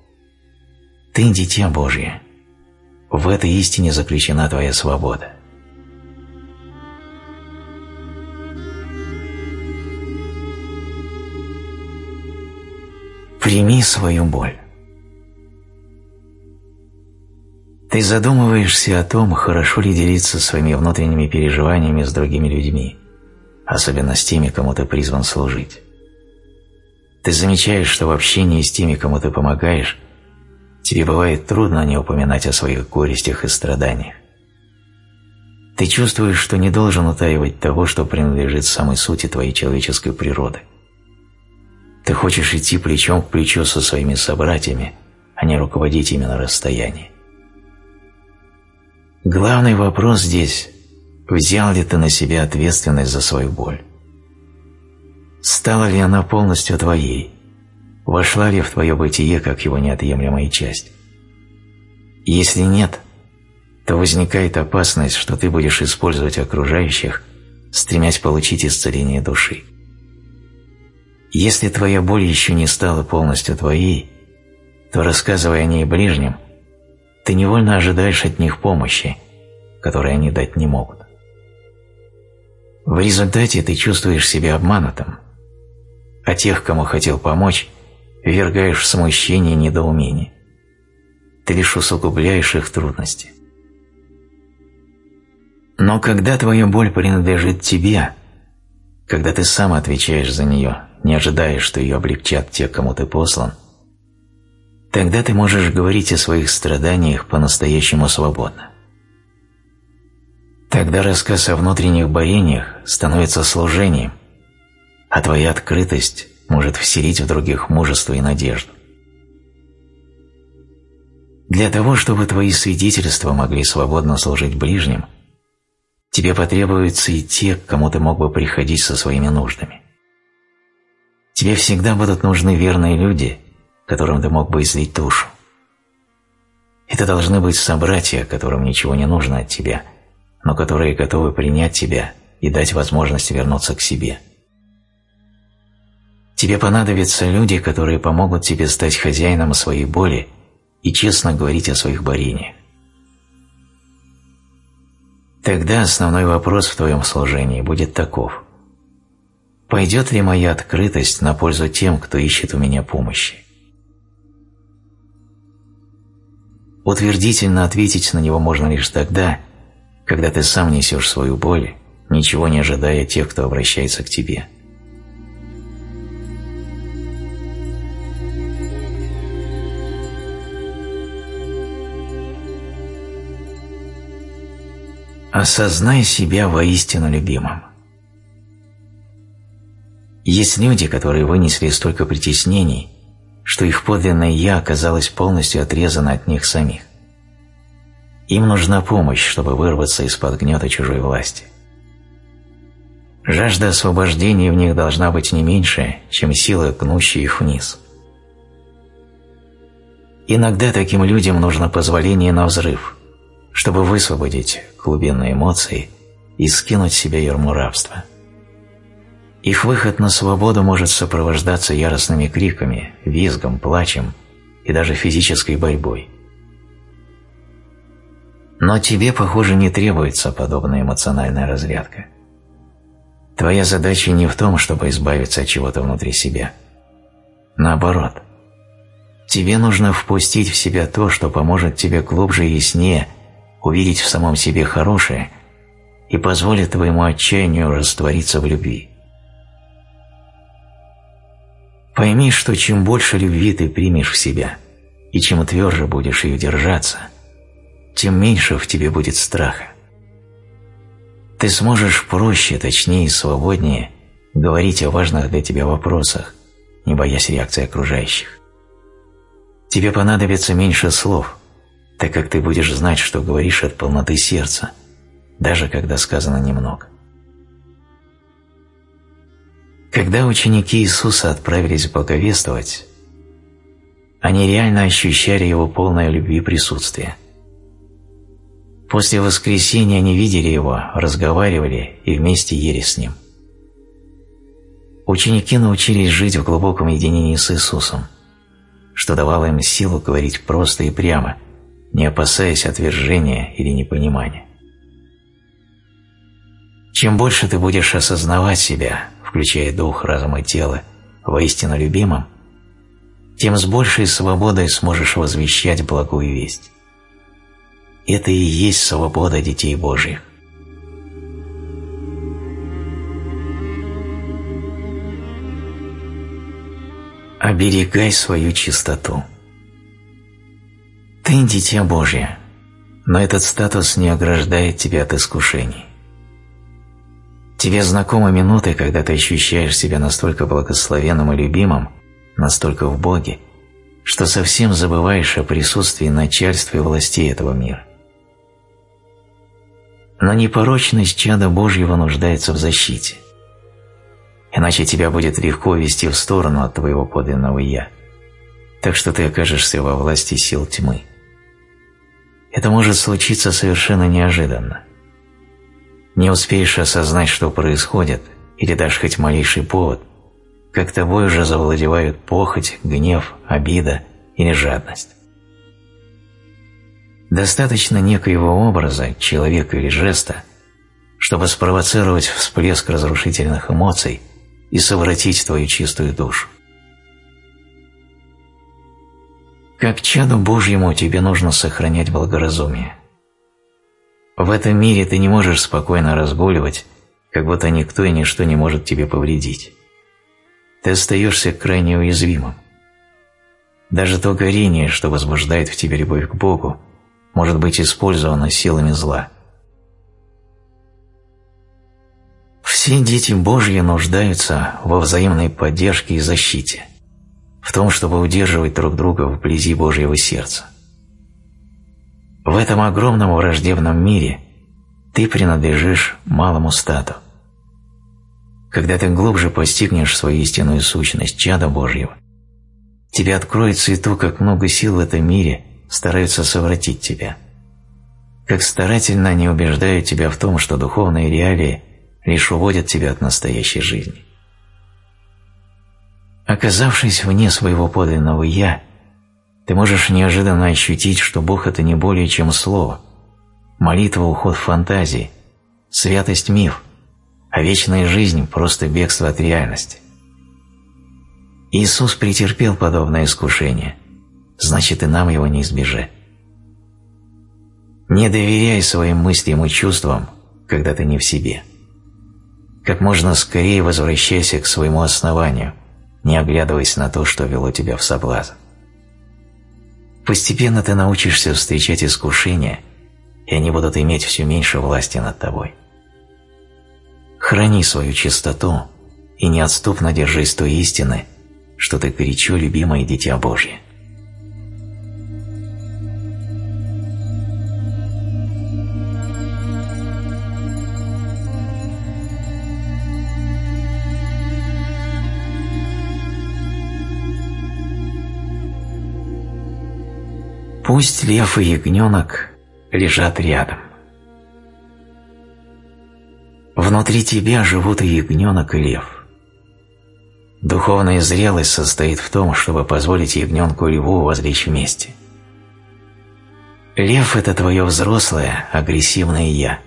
Ты – дитя Божье. В этой истине заключена твоя свобода. Прими свою боль. Ты задумываешься о том, хорошо ли делиться своими внутренними переживаниями с другими людьми, особенно с теми, кому ты призван служить. Ты замечаешь, что в общении с теми, кому ты помогаешь, тебе бывает трудно не упоминать о своих горестях и страданиях. Ты чувствуешь, что не должен утаивать того, что принадлежит самой сути твоей человеческой природы – ты хочешь идти плечом к плечу со своими собратьями, а не руководить ими на расстоянии. Главный вопрос здесь – взял ли ты на себя ответственность за свою боль? Стала ли она полностью твоей? Вошла ли в твое бытие как его неотъемлемая часть? Если нет, то возникает опасность, что ты будешь использовать окружающих, стремясь получить исцеление души. Если твоя боль еще не стала полностью твоей, то, рассказывая о ней ближним, ты невольно ожидаешь от них помощи, которой они дать не могут. В результате ты чувствуешь себя обманутым, а тех, кому хотел помочь, ввергаешь в смущение и недоумение. Ты лишь усугубляешь их трудности. Но когда твоя боль принадлежит тебе, когда ты сам отвечаешь за нее не ожидая, что ее облегчат те, кому ты послан, тогда ты можешь говорить о своих страданиях по-настоящему свободно. Тогда рассказ о внутренних борениях становится служением, а твоя открытость может вселить в других мужество и надежду. Для того, чтобы твои свидетельства могли свободно служить ближним, тебе потребуются и те, к кому ты мог бы приходить со своими нуждами. Тебе всегда будут нужны верные люди, которым ты мог бы излить душу. Это должны быть собратья, которым ничего не нужно от тебя, но которые готовы принять тебя и дать возможность вернуться к себе. Тебе понадобятся люди, которые помогут тебе стать хозяином своей боли и честно говорить о своих борениях. Тогда основной вопрос в твоем служении будет таков. Пойдет ли моя открытость на пользу тем, кто ищет у меня помощи? Утвердительно ответить на него можно лишь тогда, когда ты сам несешь свою боль, ничего не ожидая тех, кто обращается к тебе. Осознай себя воистину любимым. Есть люди, которые вынесли столько притеснений, что их подлинное «я» оказалось полностью отрезано от них самих. Им нужна помощь, чтобы вырваться из-под гнета чужой власти. Жажда освобождения в них должна быть не меньше, чем сила, гнущая их вниз. Иногда таким людям нужно позволение на взрыв, чтобы высвободить глубинные эмоции и скинуть с себя ярму рабства. Их выход на свободу может сопровождаться яростными криками, визгом, плачем и даже физической борьбой. Но тебе, похоже, не требуется подобная эмоциональная разрядка. Твоя задача не в том, чтобы избавиться от чего-то внутри себя. Наоборот, тебе нужно впустить в себя то, что поможет тебе глубже и яснее увидеть в самом себе хорошее и позволит твоему отчаянию раствориться в любви. Пойми, что чем больше любви ты примешь в себя, и чем тверже будешь ее держаться, тем меньше в тебе будет страха. Ты сможешь проще, точнее и свободнее говорить о важных для тебя вопросах, не боясь реакции окружающих. Тебе понадобится меньше слов, так как ты будешь знать, что говоришь от полноты сердца, даже когда сказано немного. Когда ученики Иисуса отправились благовествовать, они реально ощущали Его полное любви присутствие. После воскресения они видели Его, разговаривали и вместе ели с Ним. Ученики научились жить в глубоком единении с Иисусом, что давало им силу говорить просто и прямо, не опасаясь отвержения или непонимания. Чем больше ты будешь осознавать себя, включая дух, разум и тело, воистину любимым, тем с большей свободой сможешь возвещать благую весть. Это и есть свобода детей Божьих. Оберегай свою чистоту. Ты дитя Божье, но этот статус не ограждает тебя от искушений. Тебе знакомы минуты, когда ты ощущаешь себя настолько благословенным и любимым, настолько в Боге, что совсем забываешь о присутствии начальства и властей этого мира. Но непорочность чада Божьего нуждается в защите. Иначе тебя будет легко вести в сторону от твоего подлинного «Я», так что ты окажешься во власти сил тьмы. Это может случиться совершенно неожиданно – не успеешь осознать, что происходит, или дашь хоть малейший повод, как тобой уже завладевают похоть, гнев, обида или жадность. Достаточно некоего образа, человека или жеста, чтобы спровоцировать всплеск разрушительных эмоций и совратить твою чистую душу. Как чаду Божьему тебе нужно сохранять благоразумие. В этом мире ты не можешь спокойно разгуливать, как будто никто и ничто не может тебе повредить. Ты остаешься крайне уязвимым. Даже то горение, что возбуждает в тебе любовь к Богу, может быть использовано силами зла. Все дети Божьи нуждаются во взаимной поддержке и защите, в том, чтобы удерживать друг друга вблизи Божьего сердца. В этом огромном враждебном мире ты принадлежишь малому стату. Когда ты глубже постигнешь свою истинную сущность чада Божьего, тебе откроется и то, как много сил в этом мире стараются совратить тебя. Как старательно они убеждают тебя в том, что духовные реалии лишь уводят тебя от настоящей жизни. Оказавшись вне своего подлинного «я», ты можешь неожиданно ощутить, что Бог – это не более чем слово, молитва – уход фантазии, святость – миф, а вечная жизнь – просто бегство от реальности. Иисус претерпел подобное искушение, значит и нам его не избежать. Не доверяй своим мыслям и чувствам, когда ты не в себе. Как можно скорее возвращайся к своему основанию, не оглядываясь на то, что вело тебя в соблазн. Постепенно ты научишься встречать искушения, и они будут иметь все меньше власти над тобой. Храни свою чистоту и неотступно держись той истины, что ты горячо любимое Дитя Божье. Пусть лев и ягненок лежат рядом. Внутри тебя живут и ягненок, и лев. Духовная зрелость состоит в том, чтобы позволить ягненку и льву возлечь вместе. Лев – это твое взрослое, агрессивное «я».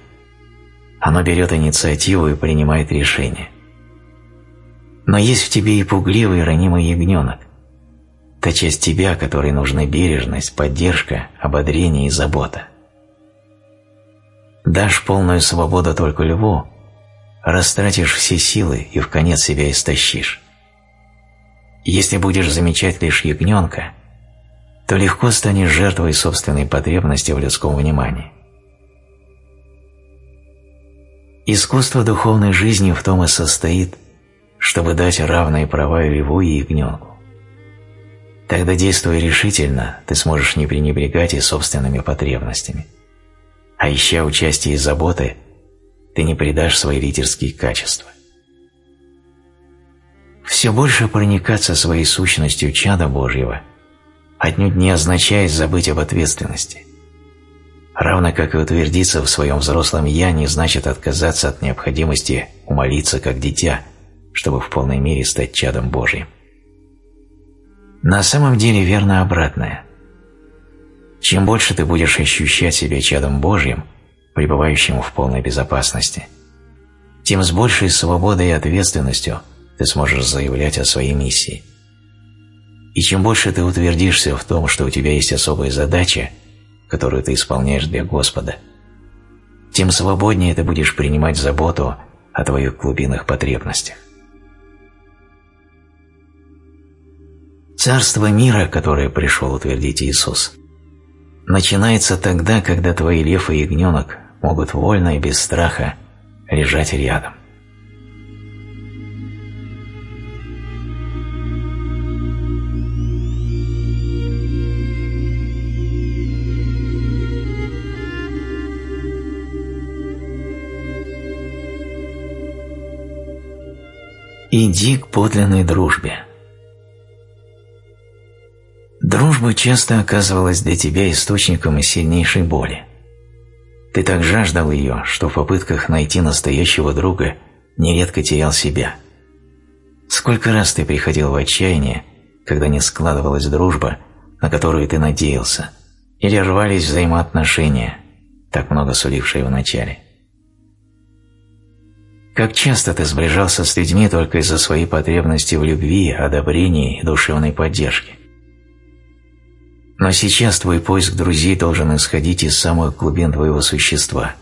Оно берет инициативу и принимает решения. Но есть в тебе и пугливый, ранимый ягненок, та часть тебя, которой нужны бережность, поддержка, ободрение и забота. Дашь полную свободу только льву, растратишь все силы и в конец себя истощишь. Если будешь замечать лишь ягненка, то легко станешь жертвой собственной потребности в людском внимании. Искусство духовной жизни в том и состоит, чтобы дать равные права льву и ягненку. Тогда, действуя решительно, ты сможешь не пренебрегать и собственными потребностями. А ища участия и заботы, ты не предашь свои лидерские качества. Все больше проникаться своей сущностью чада Божьего отнюдь не означает забыть об ответственности. Равно как и утвердиться в своем взрослом «я» не значит отказаться от необходимости умолиться как дитя, чтобы в полной мере стать чадом Божьим. На самом деле верно обратное. Чем больше ты будешь ощущать себя чадом Божьим, пребывающим в полной безопасности, тем с большей свободой и ответственностью ты сможешь заявлять о своей миссии. И чем больше ты утвердишься в том, что у тебя есть особая задача, которую ты исполняешь для Господа, тем свободнее ты будешь принимать заботу о твоих глубинных потребностях. Царство мира, которое пришел утвердить Иисус, начинается тогда, когда твои лев и ягненок могут вольно и без страха лежать рядом. Иди к подлинной дружбе. Дружба часто оказывалась для тебя источником сильнейшей боли. Ты так жаждал ее, что в попытках найти настоящего друга нередко терял себя. Сколько раз ты приходил в отчаяние, когда не складывалась дружба, на которую ты надеялся, или рвались взаимоотношения, так много сулившие в начале. Как часто ты сближался с людьми только из-за своей потребности в любви, одобрении и душевной поддержке. Но сейчас твой поиск друзей должен исходить из самых глубин твоего существа,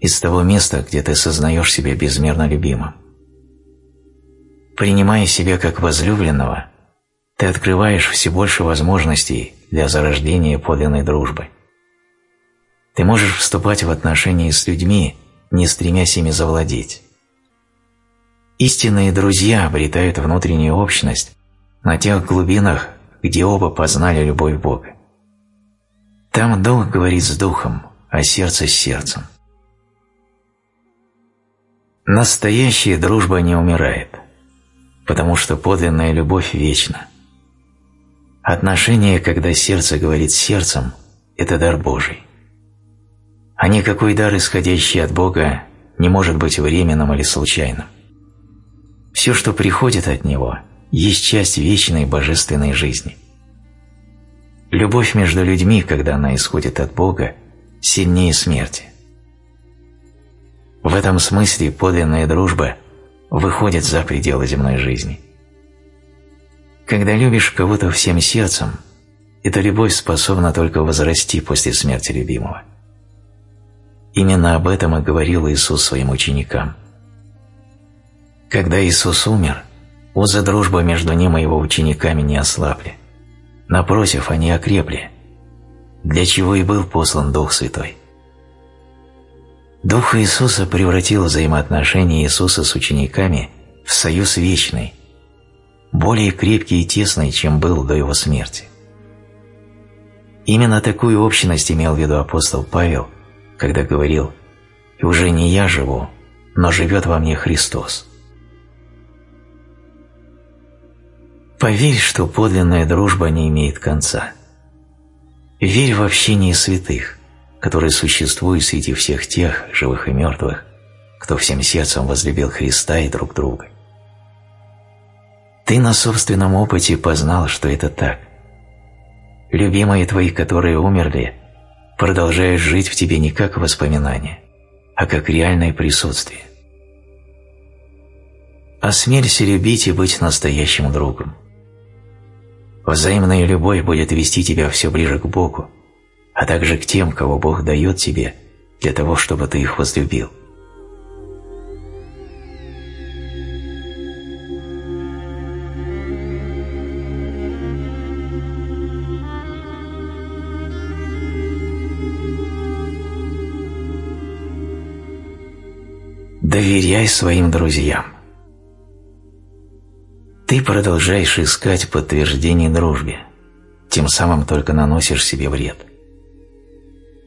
из того места, где ты сознаешь себя безмерно любимым. Принимая себя как возлюбленного, ты открываешь все больше возможностей для зарождения подлинной дружбы. Ты можешь вступать в отношения с людьми, не стремясь ими завладеть. Истинные друзья обретают внутреннюю общность на тех глубинах, где оба познали любовь Бога. Там дух говорит с духом, а сердце с сердцем. Настоящая дружба не умирает, потому что подлинная любовь вечна. Отношение, когда сердце говорит сердцем, это дар Божий. А никакой дар, исходящий от Бога, не может быть временным или случайным. Все, что приходит от Него – есть часть вечной божественной жизни. Любовь между людьми, когда она исходит от Бога, сильнее смерти. В этом смысле подлинная дружба выходит за пределы земной жизни. Когда любишь кого-то всем сердцем, эта любовь способна только возрасти после смерти любимого. Именно об этом и говорил Иисус своим ученикам. Когда Иисус умер – Узы дружбы между ним и его учениками не ослабли. Напротив, они окрепли, для чего и был послан Дух Святой. Дух Иисуса превратил взаимоотношения Иисуса с учениками в союз вечный, более крепкий и тесный, чем был до его смерти. Именно такую общность имел в виду апостол Павел, когда говорил «И уже не я живу, но живет во мне Христос». Поверь, что подлинная дружба не имеет конца. Верь в общение святых, которые существуют среди всех тех, живых и мертвых, кто всем сердцем возлюбил Христа и друг друга. Ты на собственном опыте познал, что это так. Любимые твои, которые умерли, продолжают жить в тебе не как воспоминания, а как реальное присутствие. Осмелься любить и быть настоящим другом. Взаимная любовь будет вести тебя все ближе к Богу, а также к тем, кого Бог дает тебе для того, чтобы ты их возлюбил. Доверяй своим друзьям. Ты продолжаешь искать подтверждение дружбе, тем самым только наносишь себе вред.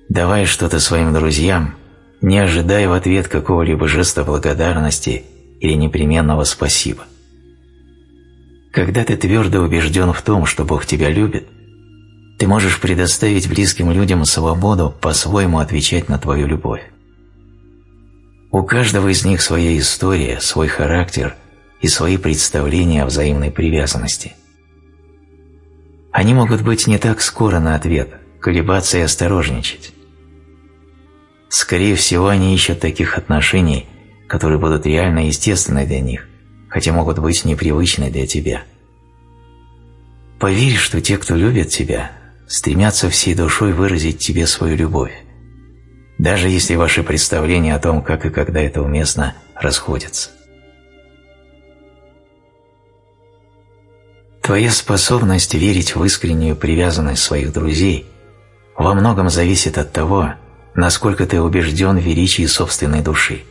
Давая что-то своим друзьям, не ожидая в ответ какого-либо жеста благодарности или непременного спасибо. Когда ты твердо убежден в том, что Бог тебя любит, ты можешь предоставить близким людям свободу по-своему отвечать на твою любовь. У каждого из них своя история, свой характер и свои представления о взаимной привязанности. Они могут быть не так скоро на ответ, колебаться и осторожничать. Скорее всего, они ищут таких отношений, которые будут реально естественны для них, хотя могут быть непривычны для тебя. Поверь, что те, кто любит тебя, стремятся всей душой выразить тебе свою любовь даже если ваши представления о том, как и когда это уместно, расходятся. Твоя способность верить в искреннюю привязанность своих друзей во многом зависит от того, насколько ты убежден в величии собственной души.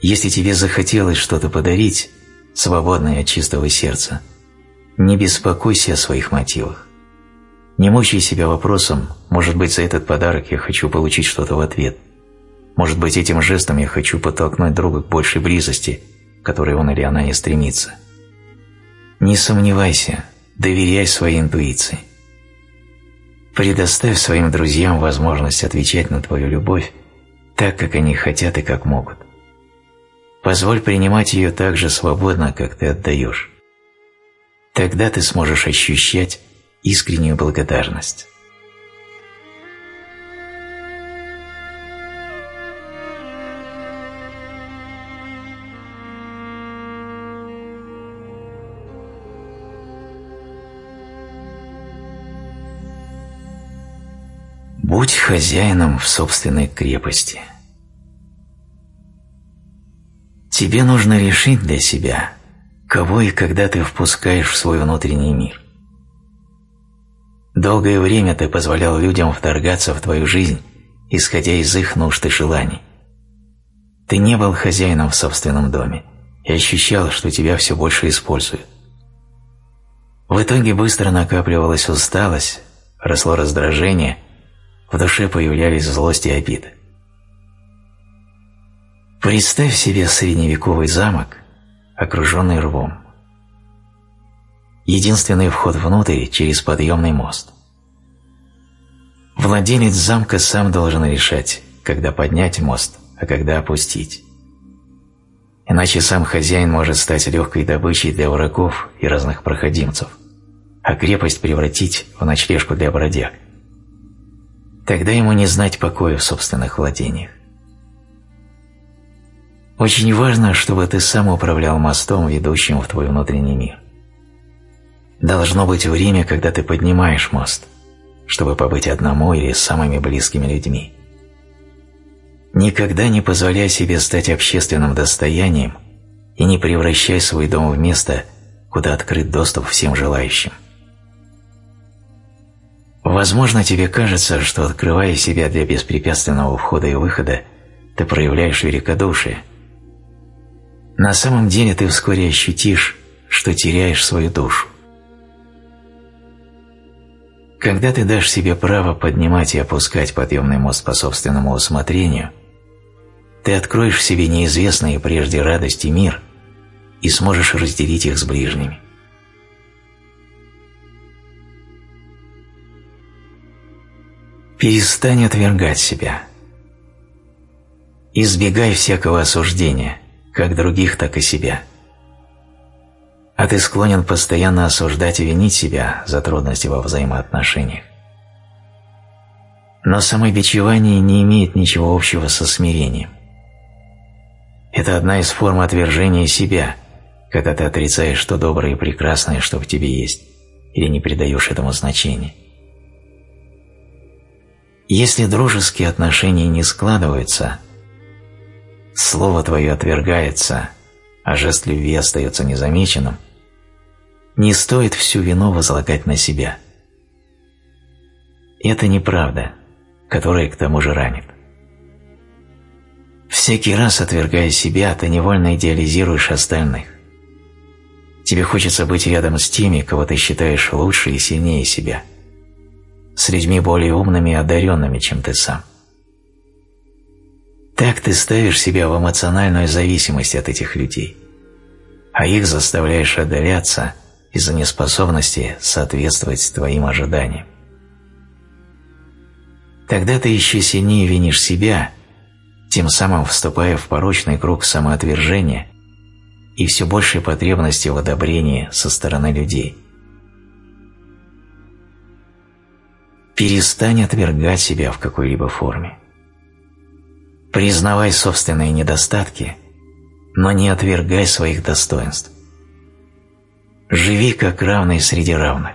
Если тебе захотелось что-то подарить, свободное от чистого сердца, не беспокойся о своих мотивах. Не мучай себя вопросом, может быть, за этот подарок я хочу получить что-то в ответ. Может быть, этим жестом я хочу подтолкнуть друга к большей близости, к которой он или она не стремится. Не сомневайся, доверяй своей интуиции. Предоставь своим друзьям возможность отвечать на твою любовь так, как они хотят и как могут. Позволь принимать ее так же свободно, как ты отдаешь. Тогда ты сможешь ощущать, искреннюю благодарность. Будь хозяином в собственной крепости. Тебе нужно решить для себя, кого и когда ты впускаешь в свой внутренний мир. Долгое время ты позволял людям вторгаться в твою жизнь, исходя из их нужд и желаний. Ты не был хозяином в собственном доме и ощущал, что тебя все больше используют. В итоге быстро накапливалась усталость, росло раздражение, в душе появлялись злость и обиды. Представь себе средневековый замок, окруженный рвом. Единственный вход внутрь через подъемный мост. Владелец замка сам должен решать, когда поднять мост, а когда опустить. Иначе сам хозяин может стать легкой добычей для врагов и разных проходимцев, а крепость превратить в ночлежку для бродяг. Тогда ему не знать покоя в собственных владениях. Очень важно, чтобы ты сам управлял мостом, ведущим в твой внутренний мир. Должно быть время, когда ты поднимаешь мост, чтобы побыть одному или с самыми близкими людьми. Никогда не позволяй себе стать общественным достоянием и не превращай свой дом в место, куда открыт доступ всем желающим. Возможно, тебе кажется, что открывая себя для беспрепятственного входа и выхода, ты проявляешь великодушие. На самом деле ты вскоре ощутишь, что теряешь свою душу. Когда ты дашь себе право поднимать и опускать подъемный мост по собственному усмотрению, ты откроешь в себе неизвестные прежде радость и мир и сможешь разделить их с ближними. Перестань отвергать себя. Избегай всякого осуждения, как других, так и себя. А ты склонен постоянно осуждать и винить себя за трудности во взаимоотношениях. Но самобичевание не имеет ничего общего со смирением. Это одна из форм отвержения себя, когда ты отрицаешь то доброе и прекрасное, что в тебе есть, или не придаешь этому значения. Если дружеские отношения не складываются, слово твое отвергается, а жест любви остается незамеченным, не стоит всю вину возлагать на себя. Это неправда, которая к тому же ранит. Всякий раз отвергая себя, ты невольно идеализируешь остальных. Тебе хочется быть рядом с теми, кого ты считаешь лучше и сильнее себя – с людьми более умными и одаренными, чем ты сам. Так ты ставишь себя в эмоциональную зависимость от этих людей, а их заставляешь отдаляться из-за неспособности соответствовать твоим ожиданиям. Тогда ты еще сильнее винишь себя, тем самым вступая в порочный круг самоотвержения и все большей потребности в одобрении со стороны людей – Перестань отвергать себя в какой-либо форме. Признавай собственные недостатки, но не отвергай своих достоинств. Живи как равный среди равных.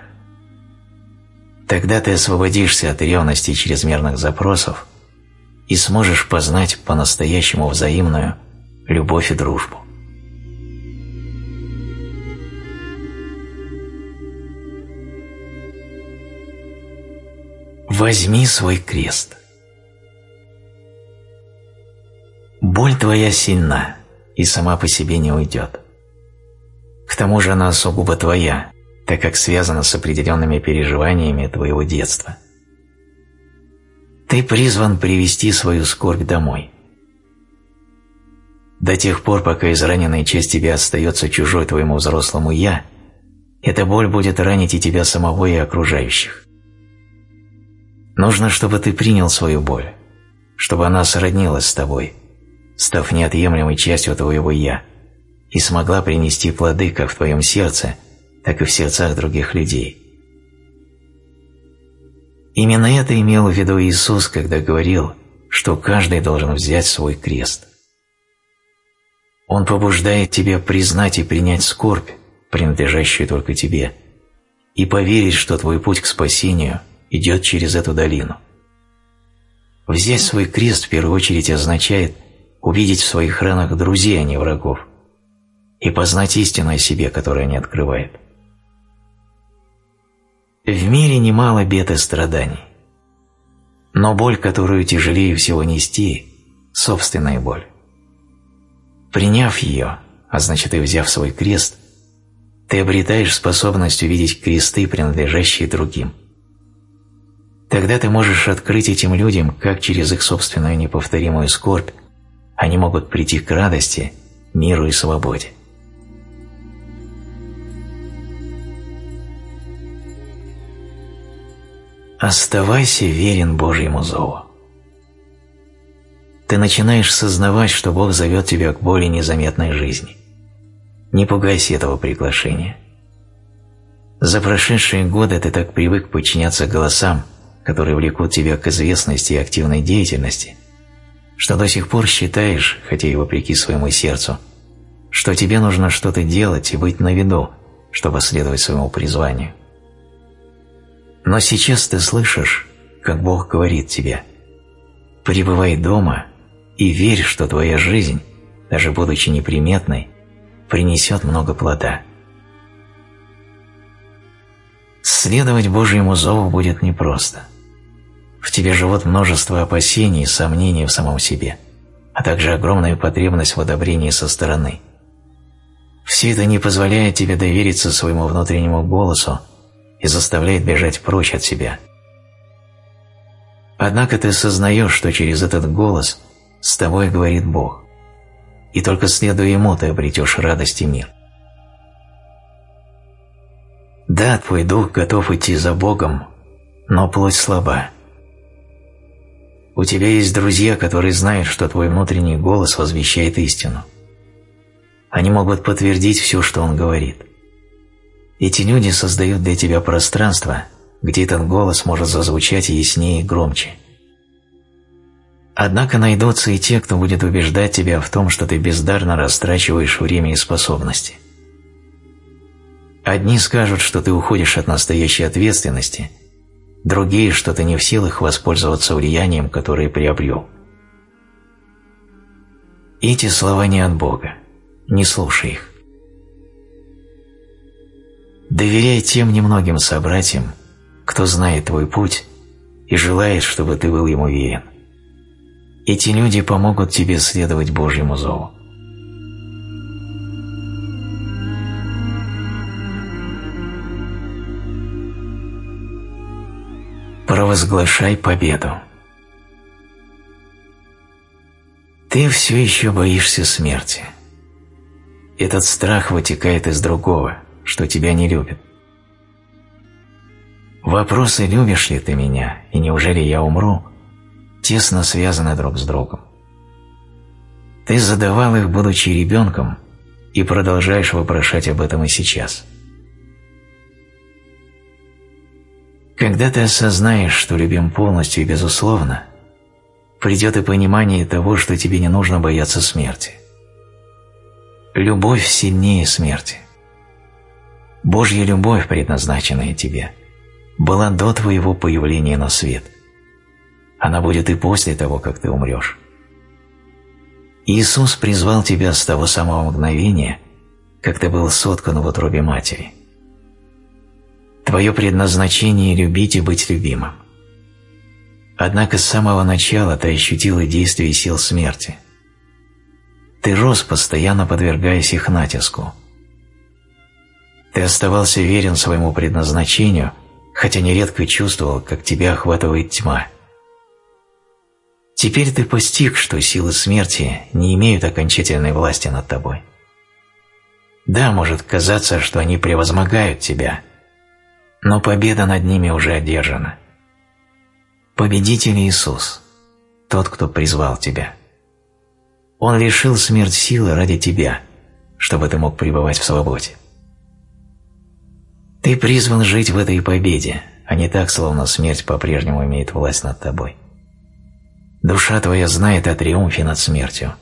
Тогда ты освободишься от ревности и чрезмерных запросов и сможешь познать по-настоящему взаимную любовь и дружбу. Возьми свой крест. Боль твоя сильна и сама по себе не уйдет. К тому же она сугубо твоя, так как связана с определенными переживаниями твоего детства. Ты призван привести свою скорбь домой. До тех пор, пока израненная часть тебя остается чужой твоему взрослому «я», эта боль будет ранить и тебя самого, и окружающих. Нужно, чтобы ты принял свою боль, чтобы она сроднилась с тобой, став неотъемлемой частью твоего «я», и смогла принести плоды как в твоем сердце, так и в сердцах других людей. Именно это имел в виду Иисус, когда говорил, что каждый должен взять свой крест. Он побуждает тебя признать и принять скорбь, принадлежащую только тебе, и поверить, что твой путь к спасению идет через эту долину. Взять свой крест в первую очередь означает увидеть в своих ранах друзей, а не врагов, и познать истину о себе, которую они открывают. В мире немало бед и страданий, но боль, которую тяжелее всего нести – собственная боль. Приняв ее, а значит и взяв свой крест, ты обретаешь способность увидеть кресты, принадлежащие другим – Тогда ты можешь открыть этим людям, как через их собственную неповторимую скорбь они могут прийти к радости, миру и свободе. Оставайся верен Божьему зову. Ты начинаешь сознавать, что Бог зовет тебя к более незаметной жизни. Не пугайся этого приглашения. За прошедшие годы ты так привык подчиняться голосам, которые влекут тебя к известности и активной деятельности, что до сих пор считаешь, хотя и вопреки своему сердцу, что тебе нужно что-то делать и быть на виду, чтобы следовать своему призванию. Но сейчас ты слышишь, как Бог говорит тебе «Пребывай дома и верь, что твоя жизнь, даже будучи неприметной, принесет много плода». Следовать Божьему зову будет непросто – в тебе живут множество опасений и сомнений в самом себе, а также огромная потребность в одобрении со стороны. Все это не позволяет тебе довериться своему внутреннему голосу и заставляет бежать прочь от себя. Однако ты сознаешь, что через этот голос с тобой говорит Бог, и только следуя ему ты обретешь радость и мир. Да, твой дух готов идти за Богом, но плоть слаба. У тебя есть друзья, которые знают, что твой внутренний голос возвещает истину. Они могут подтвердить все, что он говорит. Эти люди создают для тебя пространство, где этот голос может зазвучать яснее и громче. Однако найдутся и те, кто будет убеждать тебя в том, что ты бездарно растрачиваешь время и способности. Одни скажут, что ты уходишь от настоящей ответственности, другие, что ты не в силах воспользоваться влиянием, которое приобрел. Эти слова не от Бога, не слушай их. Доверяй тем немногим собратьям, кто знает твой путь и желает, чтобы ты был ему верен. Эти люди помогут тебе следовать Божьему зову. Провозглашай победу. Ты все еще боишься смерти. Этот страх вытекает из другого, что тебя не любит. Вопросы «любишь ли ты меня» и «неужели я умру» тесно связаны друг с другом. Ты задавал их, будучи ребенком, и продолжаешь вопрошать об этом и сейчас. Когда ты осознаешь, что любим полностью и безусловно, придет и понимание того, что тебе не нужно бояться смерти. Любовь сильнее смерти. Божья любовь, предназначенная тебе, была до твоего появления на свет. Она будет и после того, как ты умрешь. Иисус призвал тебя с того самого мгновения, как ты был соткан в утробе матери – Твое предназначение – любить и быть любимым. Однако с самого начала ты ощутила действие сил смерти. Ты рос, постоянно подвергаясь их натиску. Ты оставался верен своему предназначению, хотя нередко чувствовал, как тебя охватывает тьма. Теперь ты постиг, что силы смерти не имеют окончательной власти над тобой. Да, может казаться, что они превозмогают тебя – но победа над ними уже одержана. Победитель Иисус, тот, кто призвал тебя. Он лишил смерть силы ради тебя, чтобы ты мог пребывать в свободе. Ты призван жить в этой победе, а не так, словно смерть по-прежнему имеет власть над тобой. Душа твоя знает о триумфе над смертью,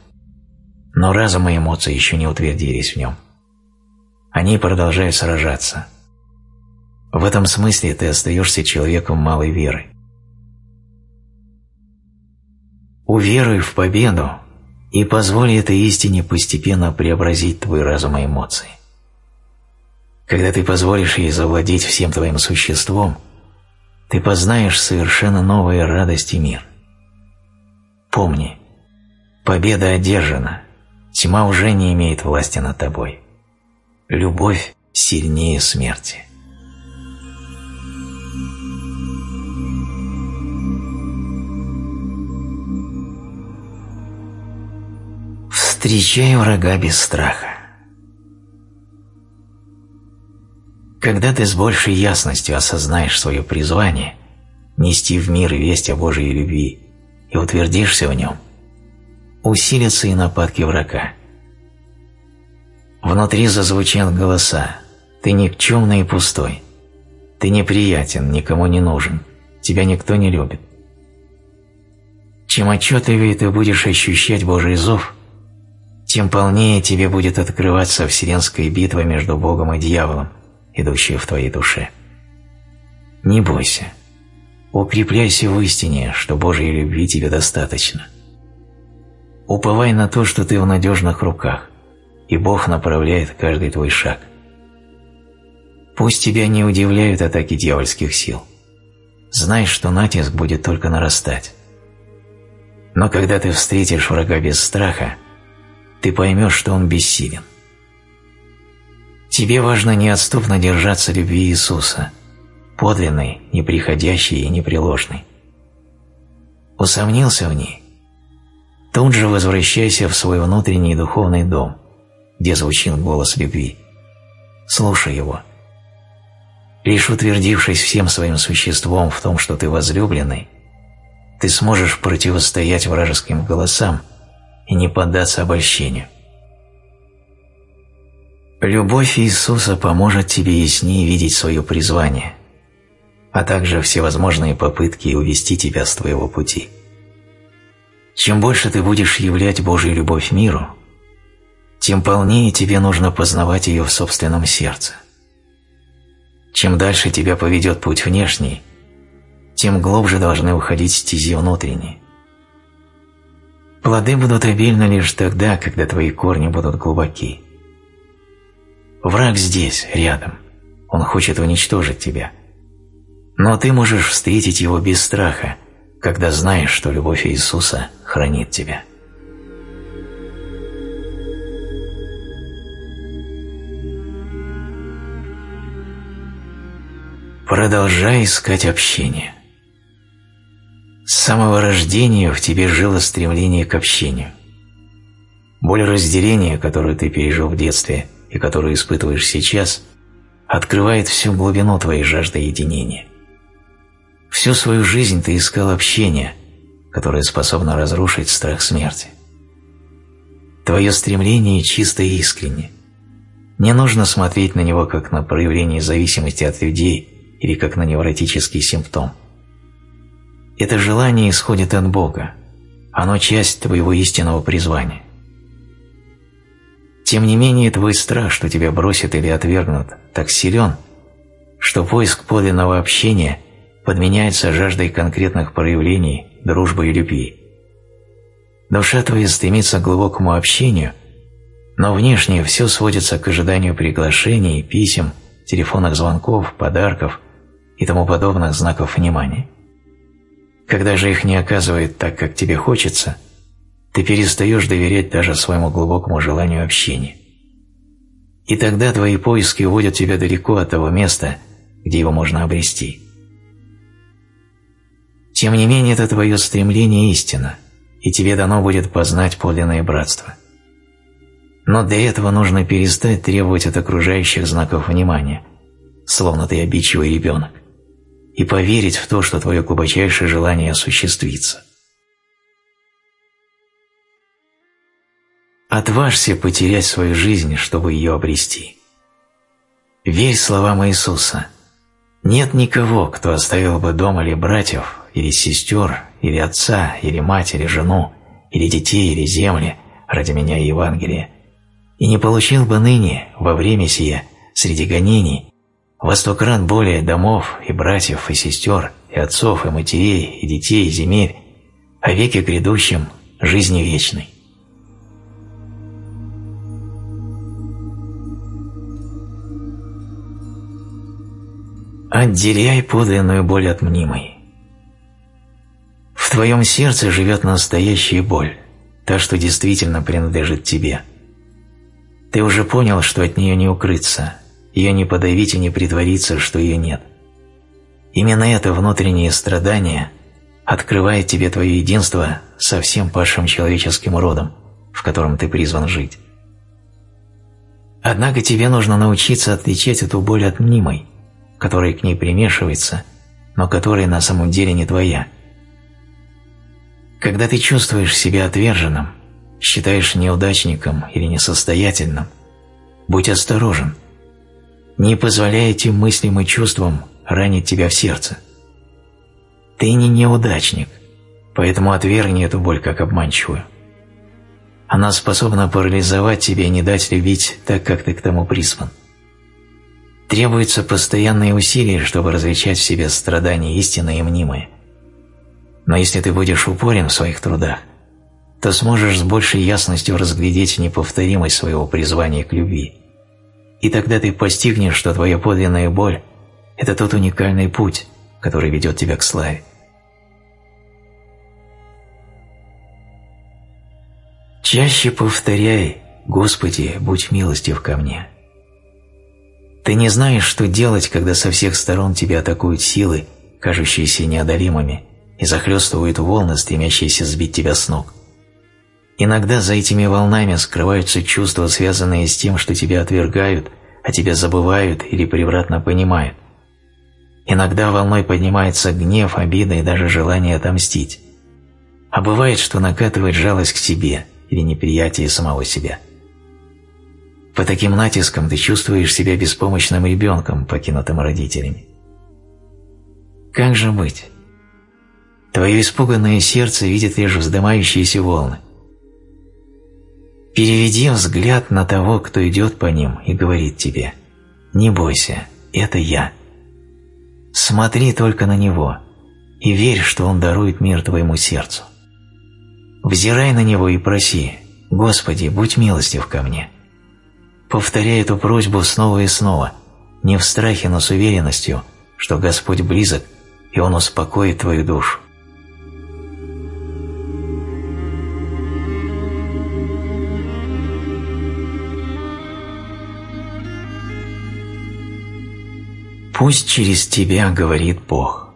но разум и эмоции еще не утвердились в нем. Они продолжают сражаться – в этом смысле ты остаешься человеком малой веры. Уверуй в победу и позволь этой истине постепенно преобразить твой разум и эмоции. Когда ты позволишь ей завладеть всем твоим существом, ты познаешь совершенно новые радость и мир. Помни, победа одержана, тьма уже не имеет власти над тобой. Любовь сильнее смерти. Встречай врага без страха. Когда ты с большей ясностью осознаешь свое призвание нести в мир весть о Божьей любви и утвердишься в нем, усилятся и нападки врага. Внутри зазвучат голоса «Ты никчемный и пустой», «Ты неприятен, никому не нужен», «Тебя никто не любит». Чем отчетливее ты будешь ощущать Божий зов – тем полнее тебе будет открываться вселенская битва между Богом и дьяволом, идущая в твоей душе. Не бойся. Укрепляйся в истине, что Божьей любви тебе достаточно. Уповай на то, что ты в надежных руках, и Бог направляет каждый твой шаг. Пусть тебя не удивляют атаки дьявольских сил. Знай, что натиск будет только нарастать. Но когда ты встретишь врага без страха, ты поймешь, что он бессилен. Тебе важно неотступно держаться любви Иисуса, подлинной, неприходящей и непреложной. Усомнился в ней? Тут же возвращайся в свой внутренний духовный дом, где звучит голос любви. Слушай его. Лишь утвердившись всем своим существом в том, что ты возлюбленный, ты сможешь противостоять вражеским голосам и не поддаться обольщению. Любовь Иисуса поможет тебе яснее видеть свое призвание, а также всевозможные попытки увести тебя с твоего пути. Чем больше ты будешь являть Божью любовь миру, тем полнее тебе нужно познавать ее в собственном сердце. Чем дальше тебя поведет путь внешний, тем глубже должны уходить стези внутренние. Плоды будут обильны лишь тогда, когда твои корни будут глубоки. Враг здесь, рядом. Он хочет уничтожить тебя. Но ты можешь встретить его без страха, когда знаешь, что любовь Иисуса хранит тебя. Продолжай искать общение. С самого рождения в тебе жило стремление к общению. Боль разделения, которую ты пережил в детстве и которую испытываешь сейчас, открывает всю глубину твоей жажды единения. Всю свою жизнь ты искал общение, которое способно разрушить страх смерти. Твое стремление чисто и искренне. Не нужно смотреть на него как на проявление зависимости от людей – или как на невротический симптом. Это желание исходит от Бога, оно часть твоего истинного призвания. Тем не менее, твой страх, что тебя бросят или отвергнут, так силен, что поиск подлинного общения подменяется жаждой конкретных проявлений дружбы и любви. Душа твоя стремится к глубокому общению, но внешне все сводится к ожиданию приглашений, писем, телефонных звонков, подарков и тому подобных знаков внимания. Когда же их не оказывает так, как тебе хочется, ты перестаешь доверять даже своему глубокому желанию общения. И тогда твои поиски уводят тебя далеко от того места, где его можно обрести. Тем не менее, это твое стремление истина, и тебе дано будет познать подлинное братство. Но для этого нужно перестать требовать от окружающих знаков внимания, словно ты обидчивый ребенок и поверить в то, что твое глубочайшее желание осуществится. Отважься потерять свою жизнь, чтобы ее обрести. Верь словам Иисуса. Нет никого, кто оставил бы дом или братьев, или сестер, или отца, или мать, или жену, или детей, или земли ради меня и Евангелия, и не получил бы ныне, во время сие, среди гонений, во сто крат более домов и братьев и сестер, и отцов, и матерей, и детей, и земель, о веке грядущем жизни вечной. Отделяй подлинную боль от мнимой. В твоем сердце живет настоящая боль, та, что действительно принадлежит тебе. Ты уже понял, что от нее не укрыться – ее не подавить и не притвориться, что ее нет. Именно это внутреннее страдание открывает тебе твое единство со всем падшим человеческим родом, в котором ты призван жить. Однако тебе нужно научиться отличать эту боль от мнимой, которая к ней примешивается, но которая на самом деле не твоя. Когда ты чувствуешь себя отверженным, считаешь неудачником или несостоятельным, будь осторожен – не позволяй этим мыслям и чувствам ранить тебя в сердце. Ты не неудачник, поэтому отвергни эту боль как обманчивую. Она способна парализовать тебя и не дать любить так, как ты к тому призван. Требуется постоянные усилия, чтобы различать в себе страдания истинное и мнимое. Но если ты будешь упорен в своих трудах, то сможешь с большей ясностью разглядеть неповторимость своего призвания к любви – и тогда ты постигнешь, что твоя подлинная боль – это тот уникальный путь, который ведет тебя к славе. Чаще повторяй «Господи, будь милостив ко мне». Ты не знаешь, что делать, когда со всех сторон тебя атакуют силы, кажущиеся неодолимыми, и захлестывают волны, стремящиеся сбить тебя с ног. Иногда за этими волнами скрываются чувства, связанные с тем, что тебя отвергают, а тебя забывают или превратно понимают. Иногда волной поднимается гнев, обида и даже желание отомстить. а бывает, что накатывает жалость к себе или неприятие самого себя. По таким натискам ты чувствуешь себя беспомощным ребенком, покинутым родителями. Как же быть? Твое испуганное сердце видит лишь вздымающиеся волны. Переведи взгляд на того, кто идет по ним и говорит тебе «Не бойся, это я». Смотри только на него и верь, что он дарует мир твоему сердцу. Взирай на него и проси «Господи, будь милостив ко мне». Повторяй эту просьбу снова и снова, не в страхе, но с уверенностью, что Господь близок и Он успокоит твою душу. Пусть через тебя говорит Бог.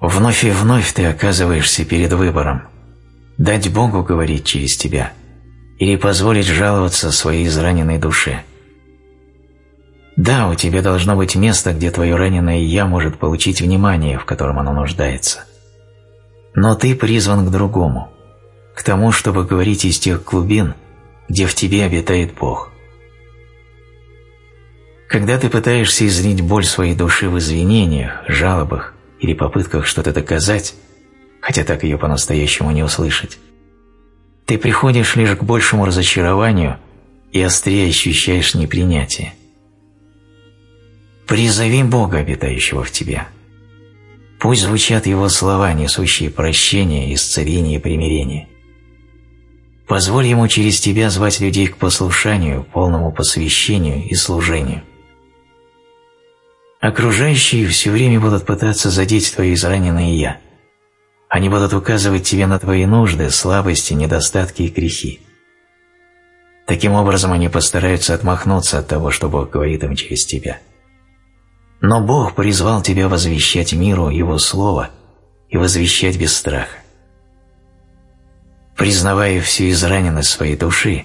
Вновь и вновь ты оказываешься перед выбором – дать Богу говорить через тебя или позволить жаловаться своей израненной душе. Да, у тебя должно быть место, где твое раненое «я» может получить внимание, в котором оно нуждается. Но ты призван к другому, к тому, чтобы говорить из тех глубин, где в тебе обитает Бог. Когда ты пытаешься излить боль своей души в извинениях, жалобах или попытках что-то доказать, хотя так ее по-настоящему не услышать, ты приходишь лишь к большему разочарованию и острее ощущаешь непринятие. Призови Бога, обитающего в тебе. Пусть звучат Его слова, несущие прощение, исцеление и примирение. Позволь Ему через тебя звать людей к послушанию, полному посвящению и служению. Окружающие все время будут пытаться задеть твое израненное «я». Они будут указывать тебе на твои нужды, слабости, недостатки и грехи. Таким образом, они постараются отмахнуться от того, что Бог говорит им через тебя. Но Бог призвал тебя возвещать миру Его Слово и возвещать без страха. Признавая всю израненность своей души,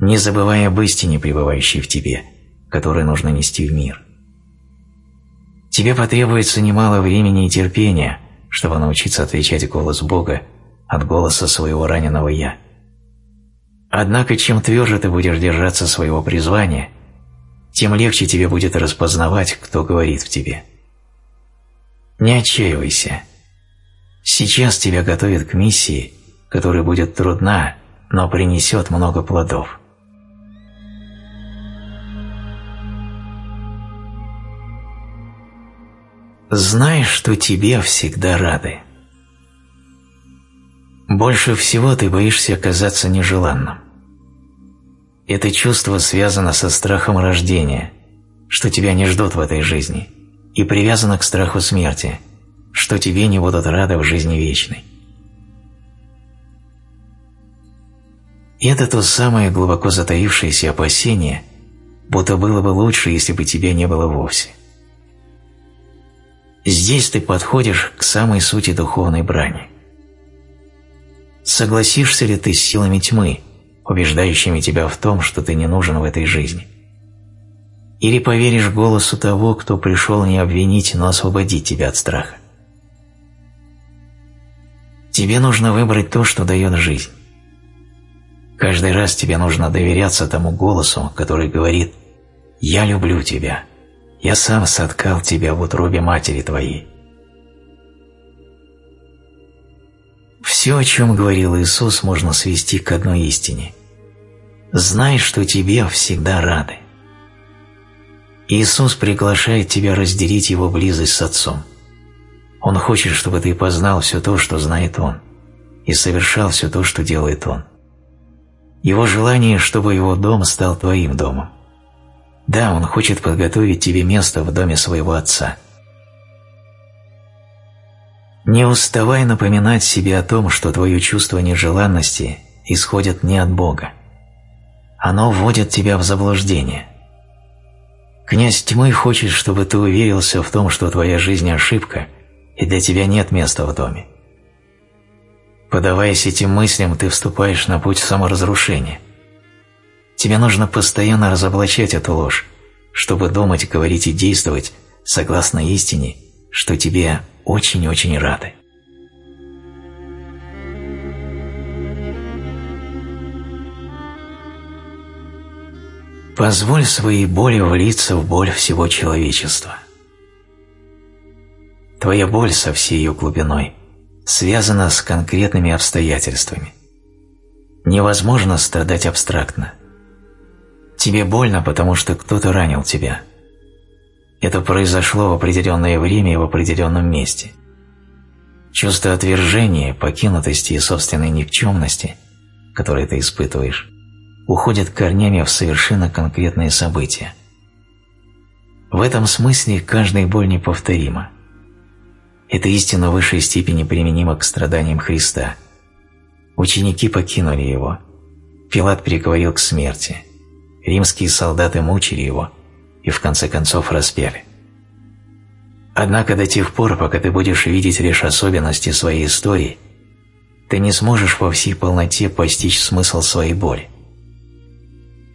не забывая об истине, пребывающей в тебе, которую нужно нести в мир. Тебе потребуется немало времени и терпения, чтобы научиться отличать голос Бога от голоса своего раненого «я». Однако, чем тверже ты будешь держаться своего призвания, тем легче тебе будет распознавать, кто говорит в тебе. Не отчаивайся. Сейчас тебя готовят к миссии, которая будет трудна, но принесет много плодов. Знай, что тебе всегда рады. Больше всего ты боишься оказаться нежеланным. Это чувство связано со страхом рождения, что тебя не ждут в этой жизни, и привязано к страху смерти, что тебе не будут рады в жизни вечной. И это то самое глубоко затаившееся опасение, будто было бы лучше, если бы тебя не было вовсе. Здесь ты подходишь к самой сути духовной брани. Согласишься ли ты с силами тьмы, убеждающими тебя в том, что ты не нужен в этой жизни? Или поверишь голосу того, кто пришел не обвинить, но освободить тебя от страха? Тебе нужно выбрать то, что дает жизнь. Каждый раз тебе нужно доверяться тому голосу, который говорит «Я люблю тебя», я сам соткал тебя в утробе матери твоей. Все, о чем говорил Иисус, можно свести к одной истине. Знай, что тебе всегда рады. Иисус приглашает тебя разделить Его близость с Отцом. Он хочет, чтобы ты познал все то, что знает Он, и совершал все то, что делает Он. Его желание, чтобы Его дом стал твоим домом. Да, он хочет подготовить тебе место в доме своего отца. Не уставай напоминать себе о том, что твое чувство нежеланности исходит не от Бога. Оно вводит тебя в заблуждение. Князь тьмы хочет, чтобы ты уверился в том, что твоя жизнь – ошибка, и для тебя нет места в доме. Подаваясь этим мыслям, ты вступаешь на путь саморазрушения. Тебе нужно постоянно разоблачать эту ложь, чтобы думать, говорить и действовать согласно истине, что тебе очень-очень рады. Позволь своей боли влиться в боль всего человечества. Твоя боль со всей ее глубиной связана с конкретными обстоятельствами. Невозможно страдать абстрактно – Тебе больно, потому что кто-то ранил тебя. Это произошло в определенное время и в определенном месте. Чувство отвержения, покинутости и собственной никчемности, которое ты испытываешь, уходит корнями в совершенно конкретные события. В этом смысле каждая боль неповторима. Эта истина в высшей степени применима к страданиям Христа. Ученики покинули Его. Пилат приговорил к смерти. Римские солдаты мучили Его и в конце концов распяли. Однако до тех пор, пока ты будешь видеть лишь особенности своей истории, ты не сможешь во всей полноте постичь смысл своей боли.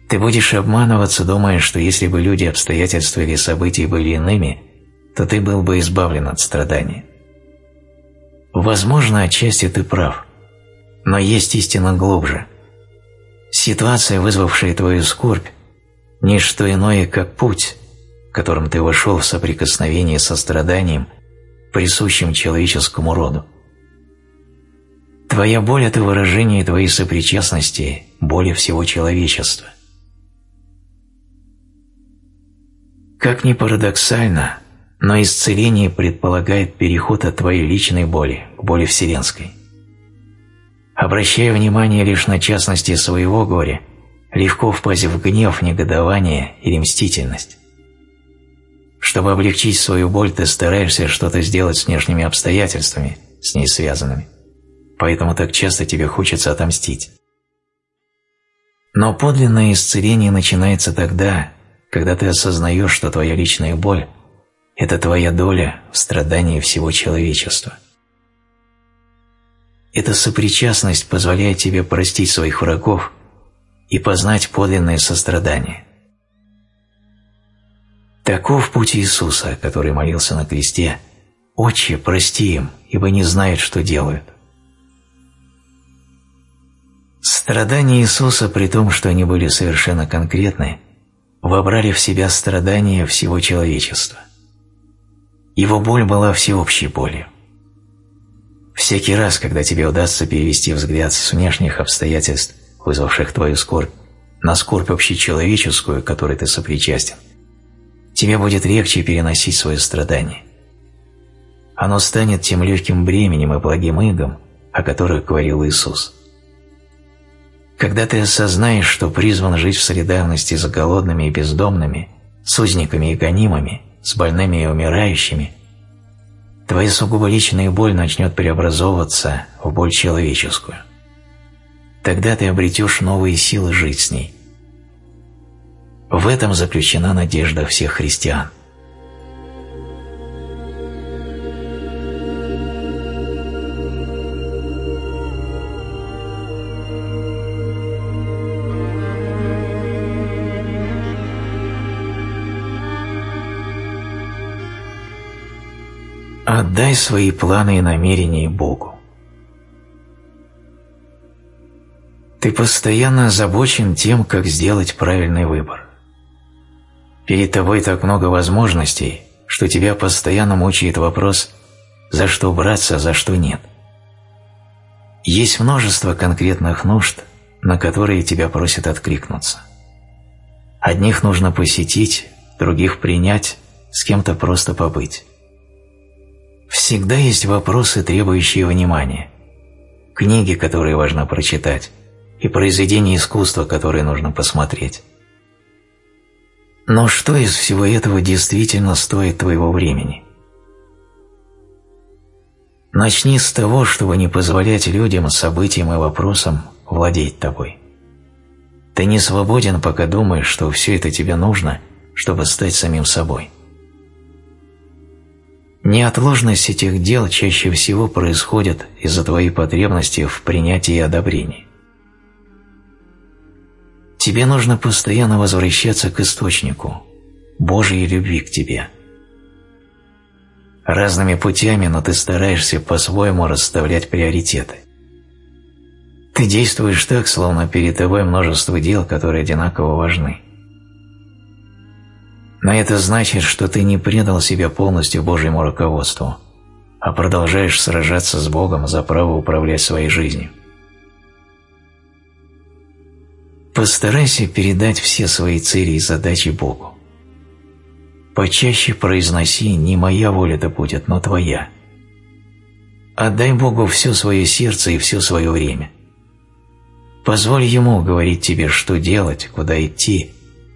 Ты будешь обманываться, думая, что если бы люди, обстоятельства или события были иными, то ты был бы избавлен от страдания. Возможно, отчасти ты прав, но есть истина глубже. Ситуация, вызвавшая твою скорбь, не что иное, как путь, которым ты вошел в соприкосновение со страданием, присущим человеческому роду. Твоя боль – это выражение твоей сопричастности боли всего человечества. Как ни парадоксально, но исцеление предполагает переход от твоей личной боли к боли вселенской. Обращая внимание лишь на частности своего горя, легко впасть в гнев, негодование или мстительность. Чтобы облегчить свою боль, ты стараешься что-то сделать с внешними обстоятельствами, с ней связанными. Поэтому так часто тебе хочется отомстить. Но подлинное исцеление начинается тогда, когда ты осознаешь, что твоя личная боль – это твоя доля в страдании всего человечества. Эта сопричастность позволяет тебе простить своих врагов и познать подлинное сострадание. Таков путь Иисуса, который молился на кресте «Отче, прости им, ибо не знают, что делают». Страдания Иисуса, при том, что они были совершенно конкретны, вобрали в себя страдания всего человечества. Его боль была всеобщей болью. Всякий раз, когда тебе удастся перевести взгляд с внешних обстоятельств, вызвавших твою скорбь, на скорбь общечеловеческую, которой ты сопричастен, тебе будет легче переносить свое страдание. Оно станет тем легким бременем и благим игом, о которых говорил Иисус. Когда ты осознаешь, что призван жить в солидарности с голодными и бездомными, с узниками и гонимыми, с больными и умирающими, твоя сугубо личная боль начнет преобразовываться в боль человеческую. Тогда ты обретешь новые силы жить с ней. В этом заключена надежда всех христиан – Отдай свои планы и намерения Богу. Ты постоянно озабочен тем, как сделать правильный выбор. Перед тобой так много возможностей, что тебя постоянно мучает вопрос, за что браться, за что нет. Есть множество конкретных нужд, на которые тебя просят откликнуться. Одних нужно посетить, других принять, с кем-то просто побыть. Всегда есть вопросы, требующие внимания. Книги, которые важно прочитать, и произведения искусства, которые нужно посмотреть. Но что из всего этого действительно стоит твоего времени? Начни с того, чтобы не позволять людям, событиям и вопросам владеть тобой. Ты не свободен, пока думаешь, что все это тебе нужно, чтобы стать самим собой. Неотложность этих дел чаще всего происходит из-за твоей потребности в принятии и одобрении. Тебе нужно постоянно возвращаться к источнику, Божьей любви к тебе. Разными путями, но ты стараешься по-своему расставлять приоритеты. Ты действуешь так, словно перед тобой множество дел, которые одинаково важны. Но это значит, что ты не предал себя полностью Божьему руководству, а продолжаешь сражаться с Богом за право управлять своей жизнью. Постарайся передать все свои цели и задачи Богу. Почаще произноси «не моя воля да будет, но твоя». Отдай Богу все свое сердце и все свое время. Позволь Ему говорить тебе, что делать, куда идти,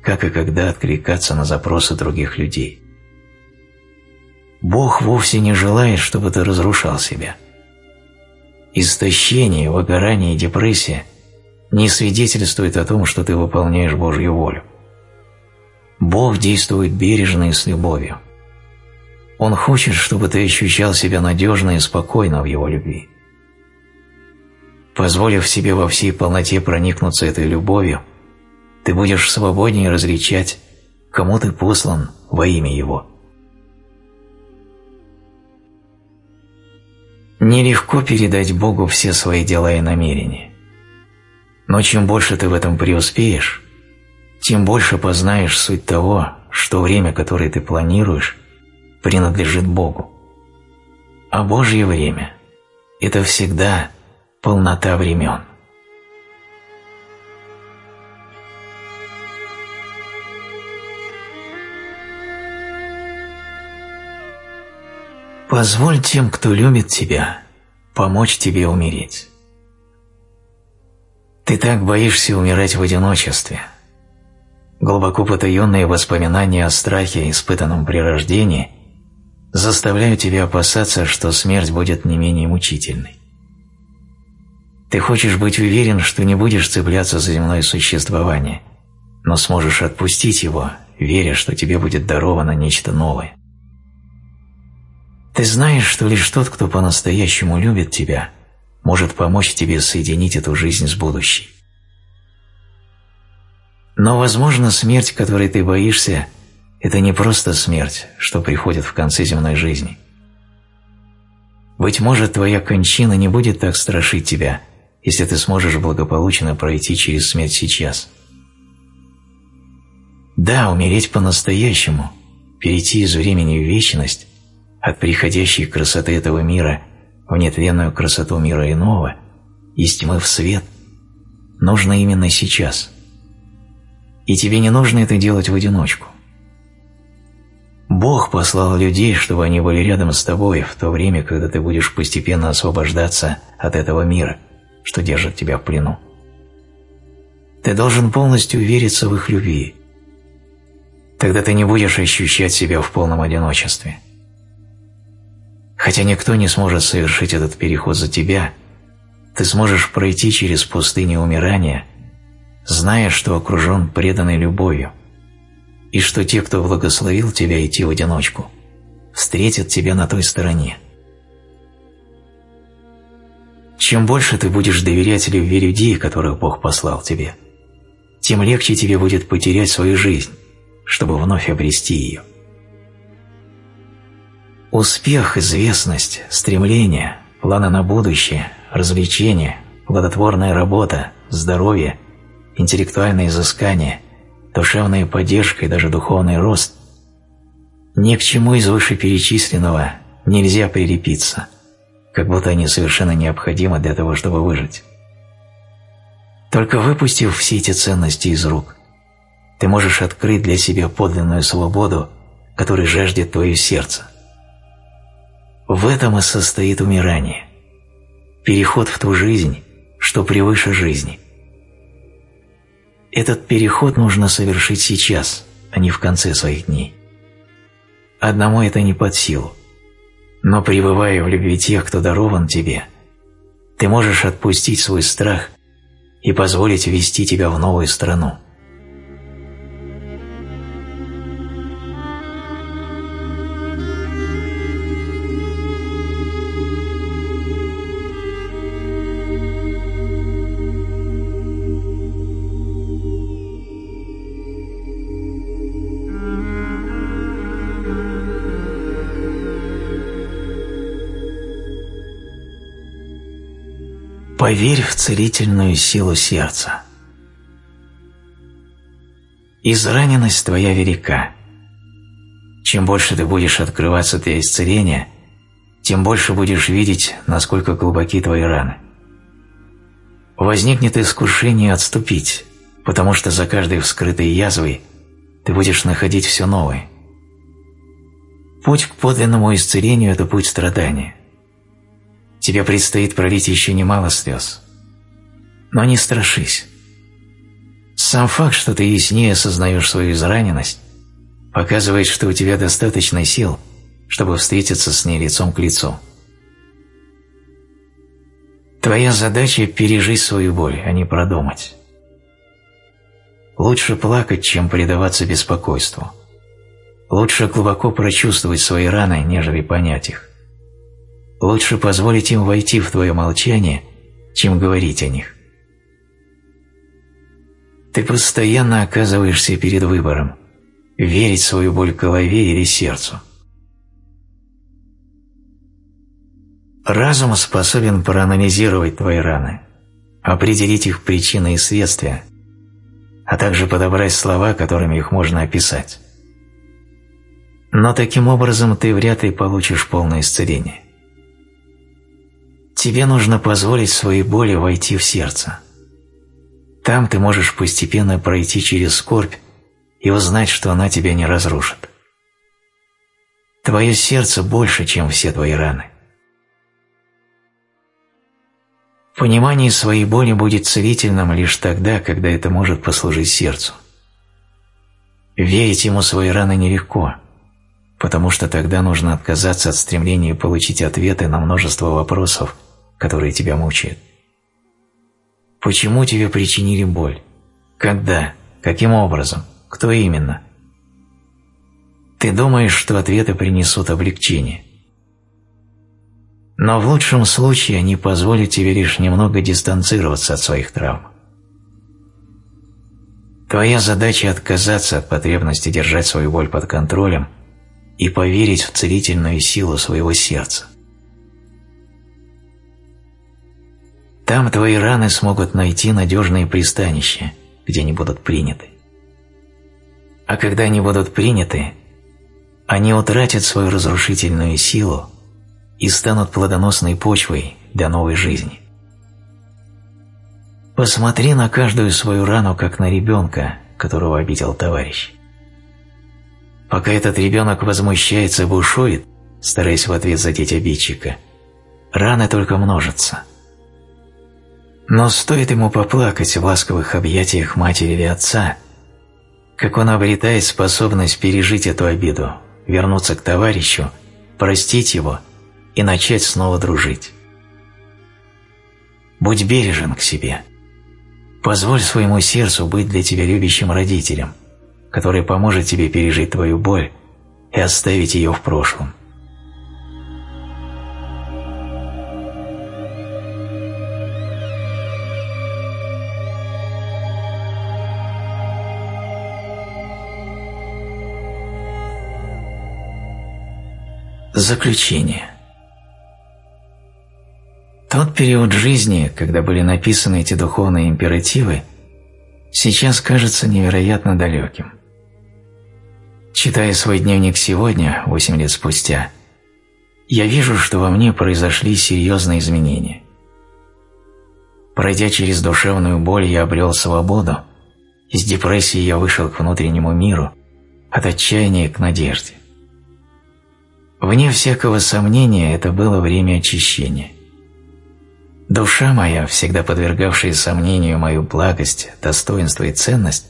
как и когда откликаться на запросы других людей. Бог вовсе не желает, чтобы ты разрушал себя. Истощение, выгорание и депрессия не свидетельствуют о том, что ты выполняешь Божью волю. Бог действует бережно и с любовью. Он хочет, чтобы ты ощущал себя надежно и спокойно в Его любви. Позволив себе во всей полноте проникнуться этой любовью, ты будешь свободнее различать, кому ты послан во имя Его. Нелегко передать Богу все свои дела и намерения. Но чем больше ты в этом преуспеешь, тем больше познаешь суть того, что время, которое ты планируешь, принадлежит Богу. А Божье время – это всегда полнота времен. Позволь тем, кто любит тебя, помочь тебе умереть. Ты так боишься умирать в одиночестве. Глубоко потаенные воспоминания о страхе, испытанном при рождении, заставляют тебя опасаться, что смерть будет не менее мучительной. Ты хочешь быть уверен, что не будешь цепляться за земное существование, но сможешь отпустить его, веря, что тебе будет даровано нечто новое. Ты знаешь, что лишь тот, кто по-настоящему любит тебя, может помочь тебе соединить эту жизнь с будущей. Но, возможно, смерть, которой ты боишься, это не просто смерть, что приходит в конце земной жизни. Быть может, твоя кончина не будет так страшить тебя, если ты сможешь благополучно пройти через смерть сейчас. Да, умереть по-настоящему, перейти из времени в вечность от приходящей красоты этого мира в нетленную красоту мира иного, из тьмы в свет, нужно именно сейчас. И тебе не нужно это делать в одиночку. Бог послал людей, чтобы они были рядом с тобой в то время, когда ты будешь постепенно освобождаться от этого мира, что держит тебя в плену. Ты должен полностью увериться в их любви. Тогда ты не будешь ощущать себя в полном одиночестве. Хотя никто не сможет совершить этот переход за тебя, ты сможешь пройти через пустыню умирания, зная, что окружен преданной любовью, и что те, кто благословил тебя идти в одиночку, встретят тебя на той стороне. Чем больше ты будешь доверять любви людей, которых Бог послал тебе, тем легче тебе будет потерять свою жизнь, чтобы вновь обрести ее. Успех, известность, стремление, планы на будущее, развлечения, плодотворная работа, здоровье, интеллектуальное изыскание, душевная поддержка и даже духовный рост – ни к чему из вышеперечисленного нельзя прилепиться, как будто они совершенно необходимы для того, чтобы выжить. Только выпустив все эти ценности из рук, ты можешь открыть для себя подлинную свободу, которой жаждет твое сердце – в этом и состоит умирание. Переход в ту жизнь, что превыше жизни. Этот переход нужно совершить сейчас, а не в конце своих дней. Одному это не под силу. Но пребывая в любви тех, кто дарован тебе, ты можешь отпустить свой страх и позволить ввести тебя в новую страну – Поверь в целительную силу сердца. Израненность твоя велика, Чем больше ты будешь открываться для исцеления, тем больше будешь видеть, насколько глубоки твои раны. Возникнет искушение отступить, потому что за каждой вскрытой язвой ты будешь находить все новое. Путь к подлинному исцелению – это путь страдания. Тебе предстоит пролить еще немало слез. Но не страшись. Сам факт, что ты яснее осознаешь свою израненность, показывает, что у тебя достаточно сил, чтобы встретиться с ней лицом к лицу. Твоя задача – пережить свою боль, а не продумать. Лучше плакать, чем предаваться беспокойству. Лучше глубоко прочувствовать свои раны, нежели понять их. Лучше позволить им войти в твое молчание, чем говорить о них. Ты постоянно оказываешься перед выбором – верить свою боль голове или сердцу. Разум способен проанализировать твои раны, определить их причины и следствия, а также подобрать слова, которыми их можно описать. Но таким образом ты вряд ли получишь полное исцеление. Тебе нужно позволить своей боли войти в сердце. Там ты можешь постепенно пройти через скорбь и узнать, что она тебя не разрушит. Твое сердце больше, чем все твои раны. Понимание своей боли будет целительным лишь тогда, когда это может послужить сердцу. Верить ему свои раны нелегко, потому что тогда нужно отказаться от стремления получить ответы на множество вопросов, которые тебя мучают. Почему тебе причинили боль? Когда? Каким образом? Кто именно? Ты думаешь, что ответы принесут облегчение. Но в лучшем случае они позволят тебе лишь немного дистанцироваться от своих травм. Твоя задача – отказаться от потребности держать свою боль под контролем и поверить в целительную силу своего сердца. Там твои раны смогут найти надежные пристанища, где они будут приняты. А когда они будут приняты, они утратят свою разрушительную силу и станут плодоносной почвой для новой жизни. Посмотри на каждую свою рану, как на ребенка, которого обидел товарищ. Пока этот ребенок возмущается и бушует, стараясь в ответ задеть обидчика, раны только множатся – но стоит ему поплакать в ласковых объятиях матери или отца, как он обретает способность пережить эту обиду, вернуться к товарищу, простить его и начать снова дружить. Будь бережен к себе. Позволь своему сердцу быть для тебя любящим родителем, который поможет тебе пережить твою боль и оставить ее в прошлом. Заключение. Тот период жизни, когда были написаны эти духовные императивы, сейчас кажется невероятно далеким. Читая свой дневник сегодня, 8 лет спустя, я вижу, что во мне произошли серьезные изменения. Пройдя через душевную боль, я обрел свободу, из депрессии я вышел к внутреннему миру, от отчаяния к надежде. Вне всякого сомнения, это было время очищения. Душа моя, всегда подвергавшая сомнению мою благость, достоинство и ценность,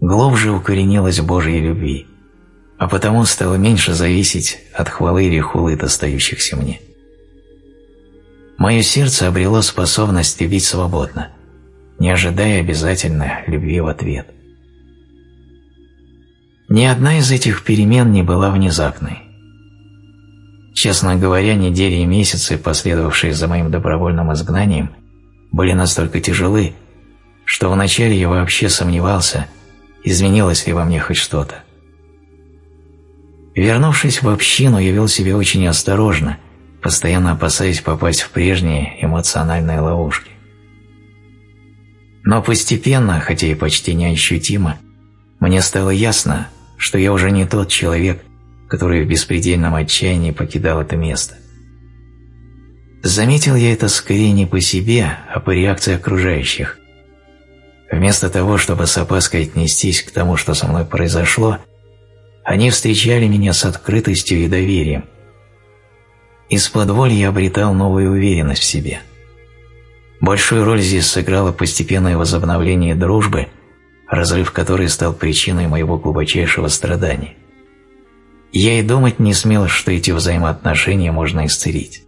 глубже укоренилась в Божьей любви, а потому стала меньше зависеть от хвалы или хулы, достающихся мне. Мое сердце обрело способность любить свободно, не ожидая обязательно любви в ответ. Ни одна из этих перемен не была внезапной. Честно говоря, недели и месяцы, последовавшие за моим добровольным изгнанием, были настолько тяжелы, что вначале я вообще сомневался, изменилось ли во мне хоть что-то. Вернувшись в общину, я вел себя очень осторожно, постоянно опасаясь попасть в прежние эмоциональные ловушки. Но постепенно, хотя и почти неощутимо, мне стало ясно, что я уже не тот человек, который в беспредельном отчаянии покидал это место. Заметил я это скорее не по себе, а по реакции окружающих. Вместо того, чтобы с опаской отнестись к тому, что со мной произошло, они встречали меня с открытостью и доверием. Из-под воли я обретал новую уверенность в себе. Большую роль здесь сыграло постепенное возобновление дружбы, разрыв которой стал причиной моего глубочайшего страдания. Я и думать не смел, что эти взаимоотношения можно исцелить.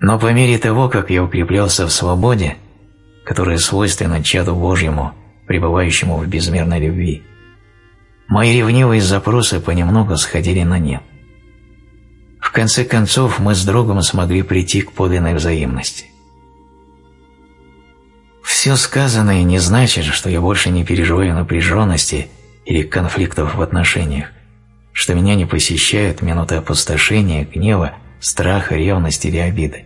Но по мере того, как я укреплялся в свободе, которая свойственна чаду Божьему, пребывающему в безмерной любви, мои ревнивые запросы понемногу сходили на нет. В конце концов, мы с другом смогли прийти к подлинной взаимности. Все сказанное не значит, что я больше не переживаю напряженности или конфликтов в отношениях, что меня не посещают минуты опустошения, гнева, страха, ревности или обиды.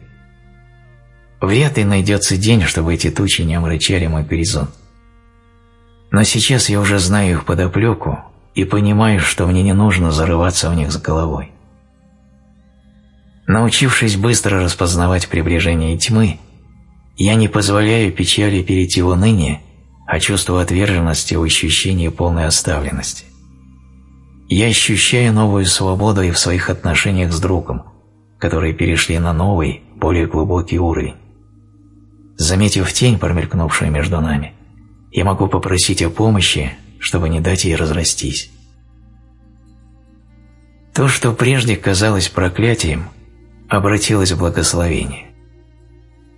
Вряд ли найдется день, чтобы эти тучи не омрачали мой горизонт. Но сейчас я уже знаю их подоплеку и понимаю, что мне не нужно зарываться в них с головой. Научившись быстро распознавать приближение тьмы, я не позволяю печали перейти в уныние, а чувство отверженности в ощущение полной оставленности. Я ощущаю новую свободу и в своих отношениях с другом, которые перешли на новый, более глубокий уровень. Заметив тень, промелькнувшую между нами, я могу попросить о помощи, чтобы не дать ей разрастись. То, что прежде казалось проклятием, обратилось в благословение.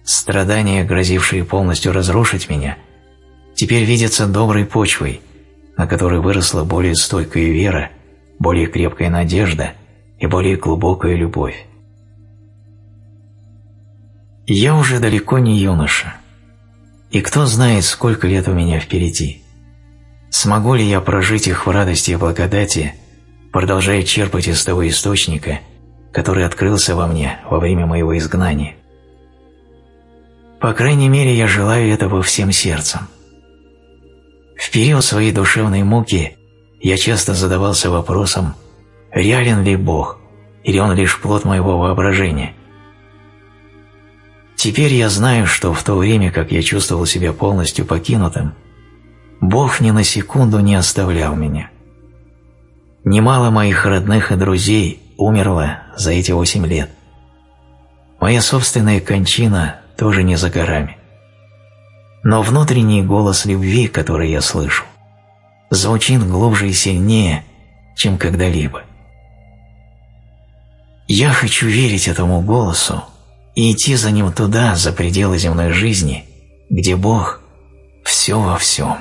Страдания, грозившие полностью разрушить меня, теперь видятся доброй почвой, на которой выросла более стойкая вера, более крепкая надежда и более глубокая любовь. Я уже далеко не юноша, и кто знает, сколько лет у меня впереди. Смогу ли я прожить их в радости и благодати, продолжая черпать из того источника, который открылся во мне во время моего изгнания? По крайней мере, я желаю этого всем сердцем. В период своей душевной муки я часто задавался вопросом, реален ли Бог, или Он лишь плод моего воображения. Теперь я знаю, что в то время, как я чувствовал себя полностью покинутым, Бог ни на секунду не оставлял меня. Немало моих родных и друзей умерло за эти восемь лет. Моя собственная кончина тоже не за горами. Но внутренний голос любви, который я слышу, звучит глубже и сильнее, чем когда-либо. Я хочу верить этому голосу, и идти за ним туда, за пределы земной жизни, где Бог – все во всем.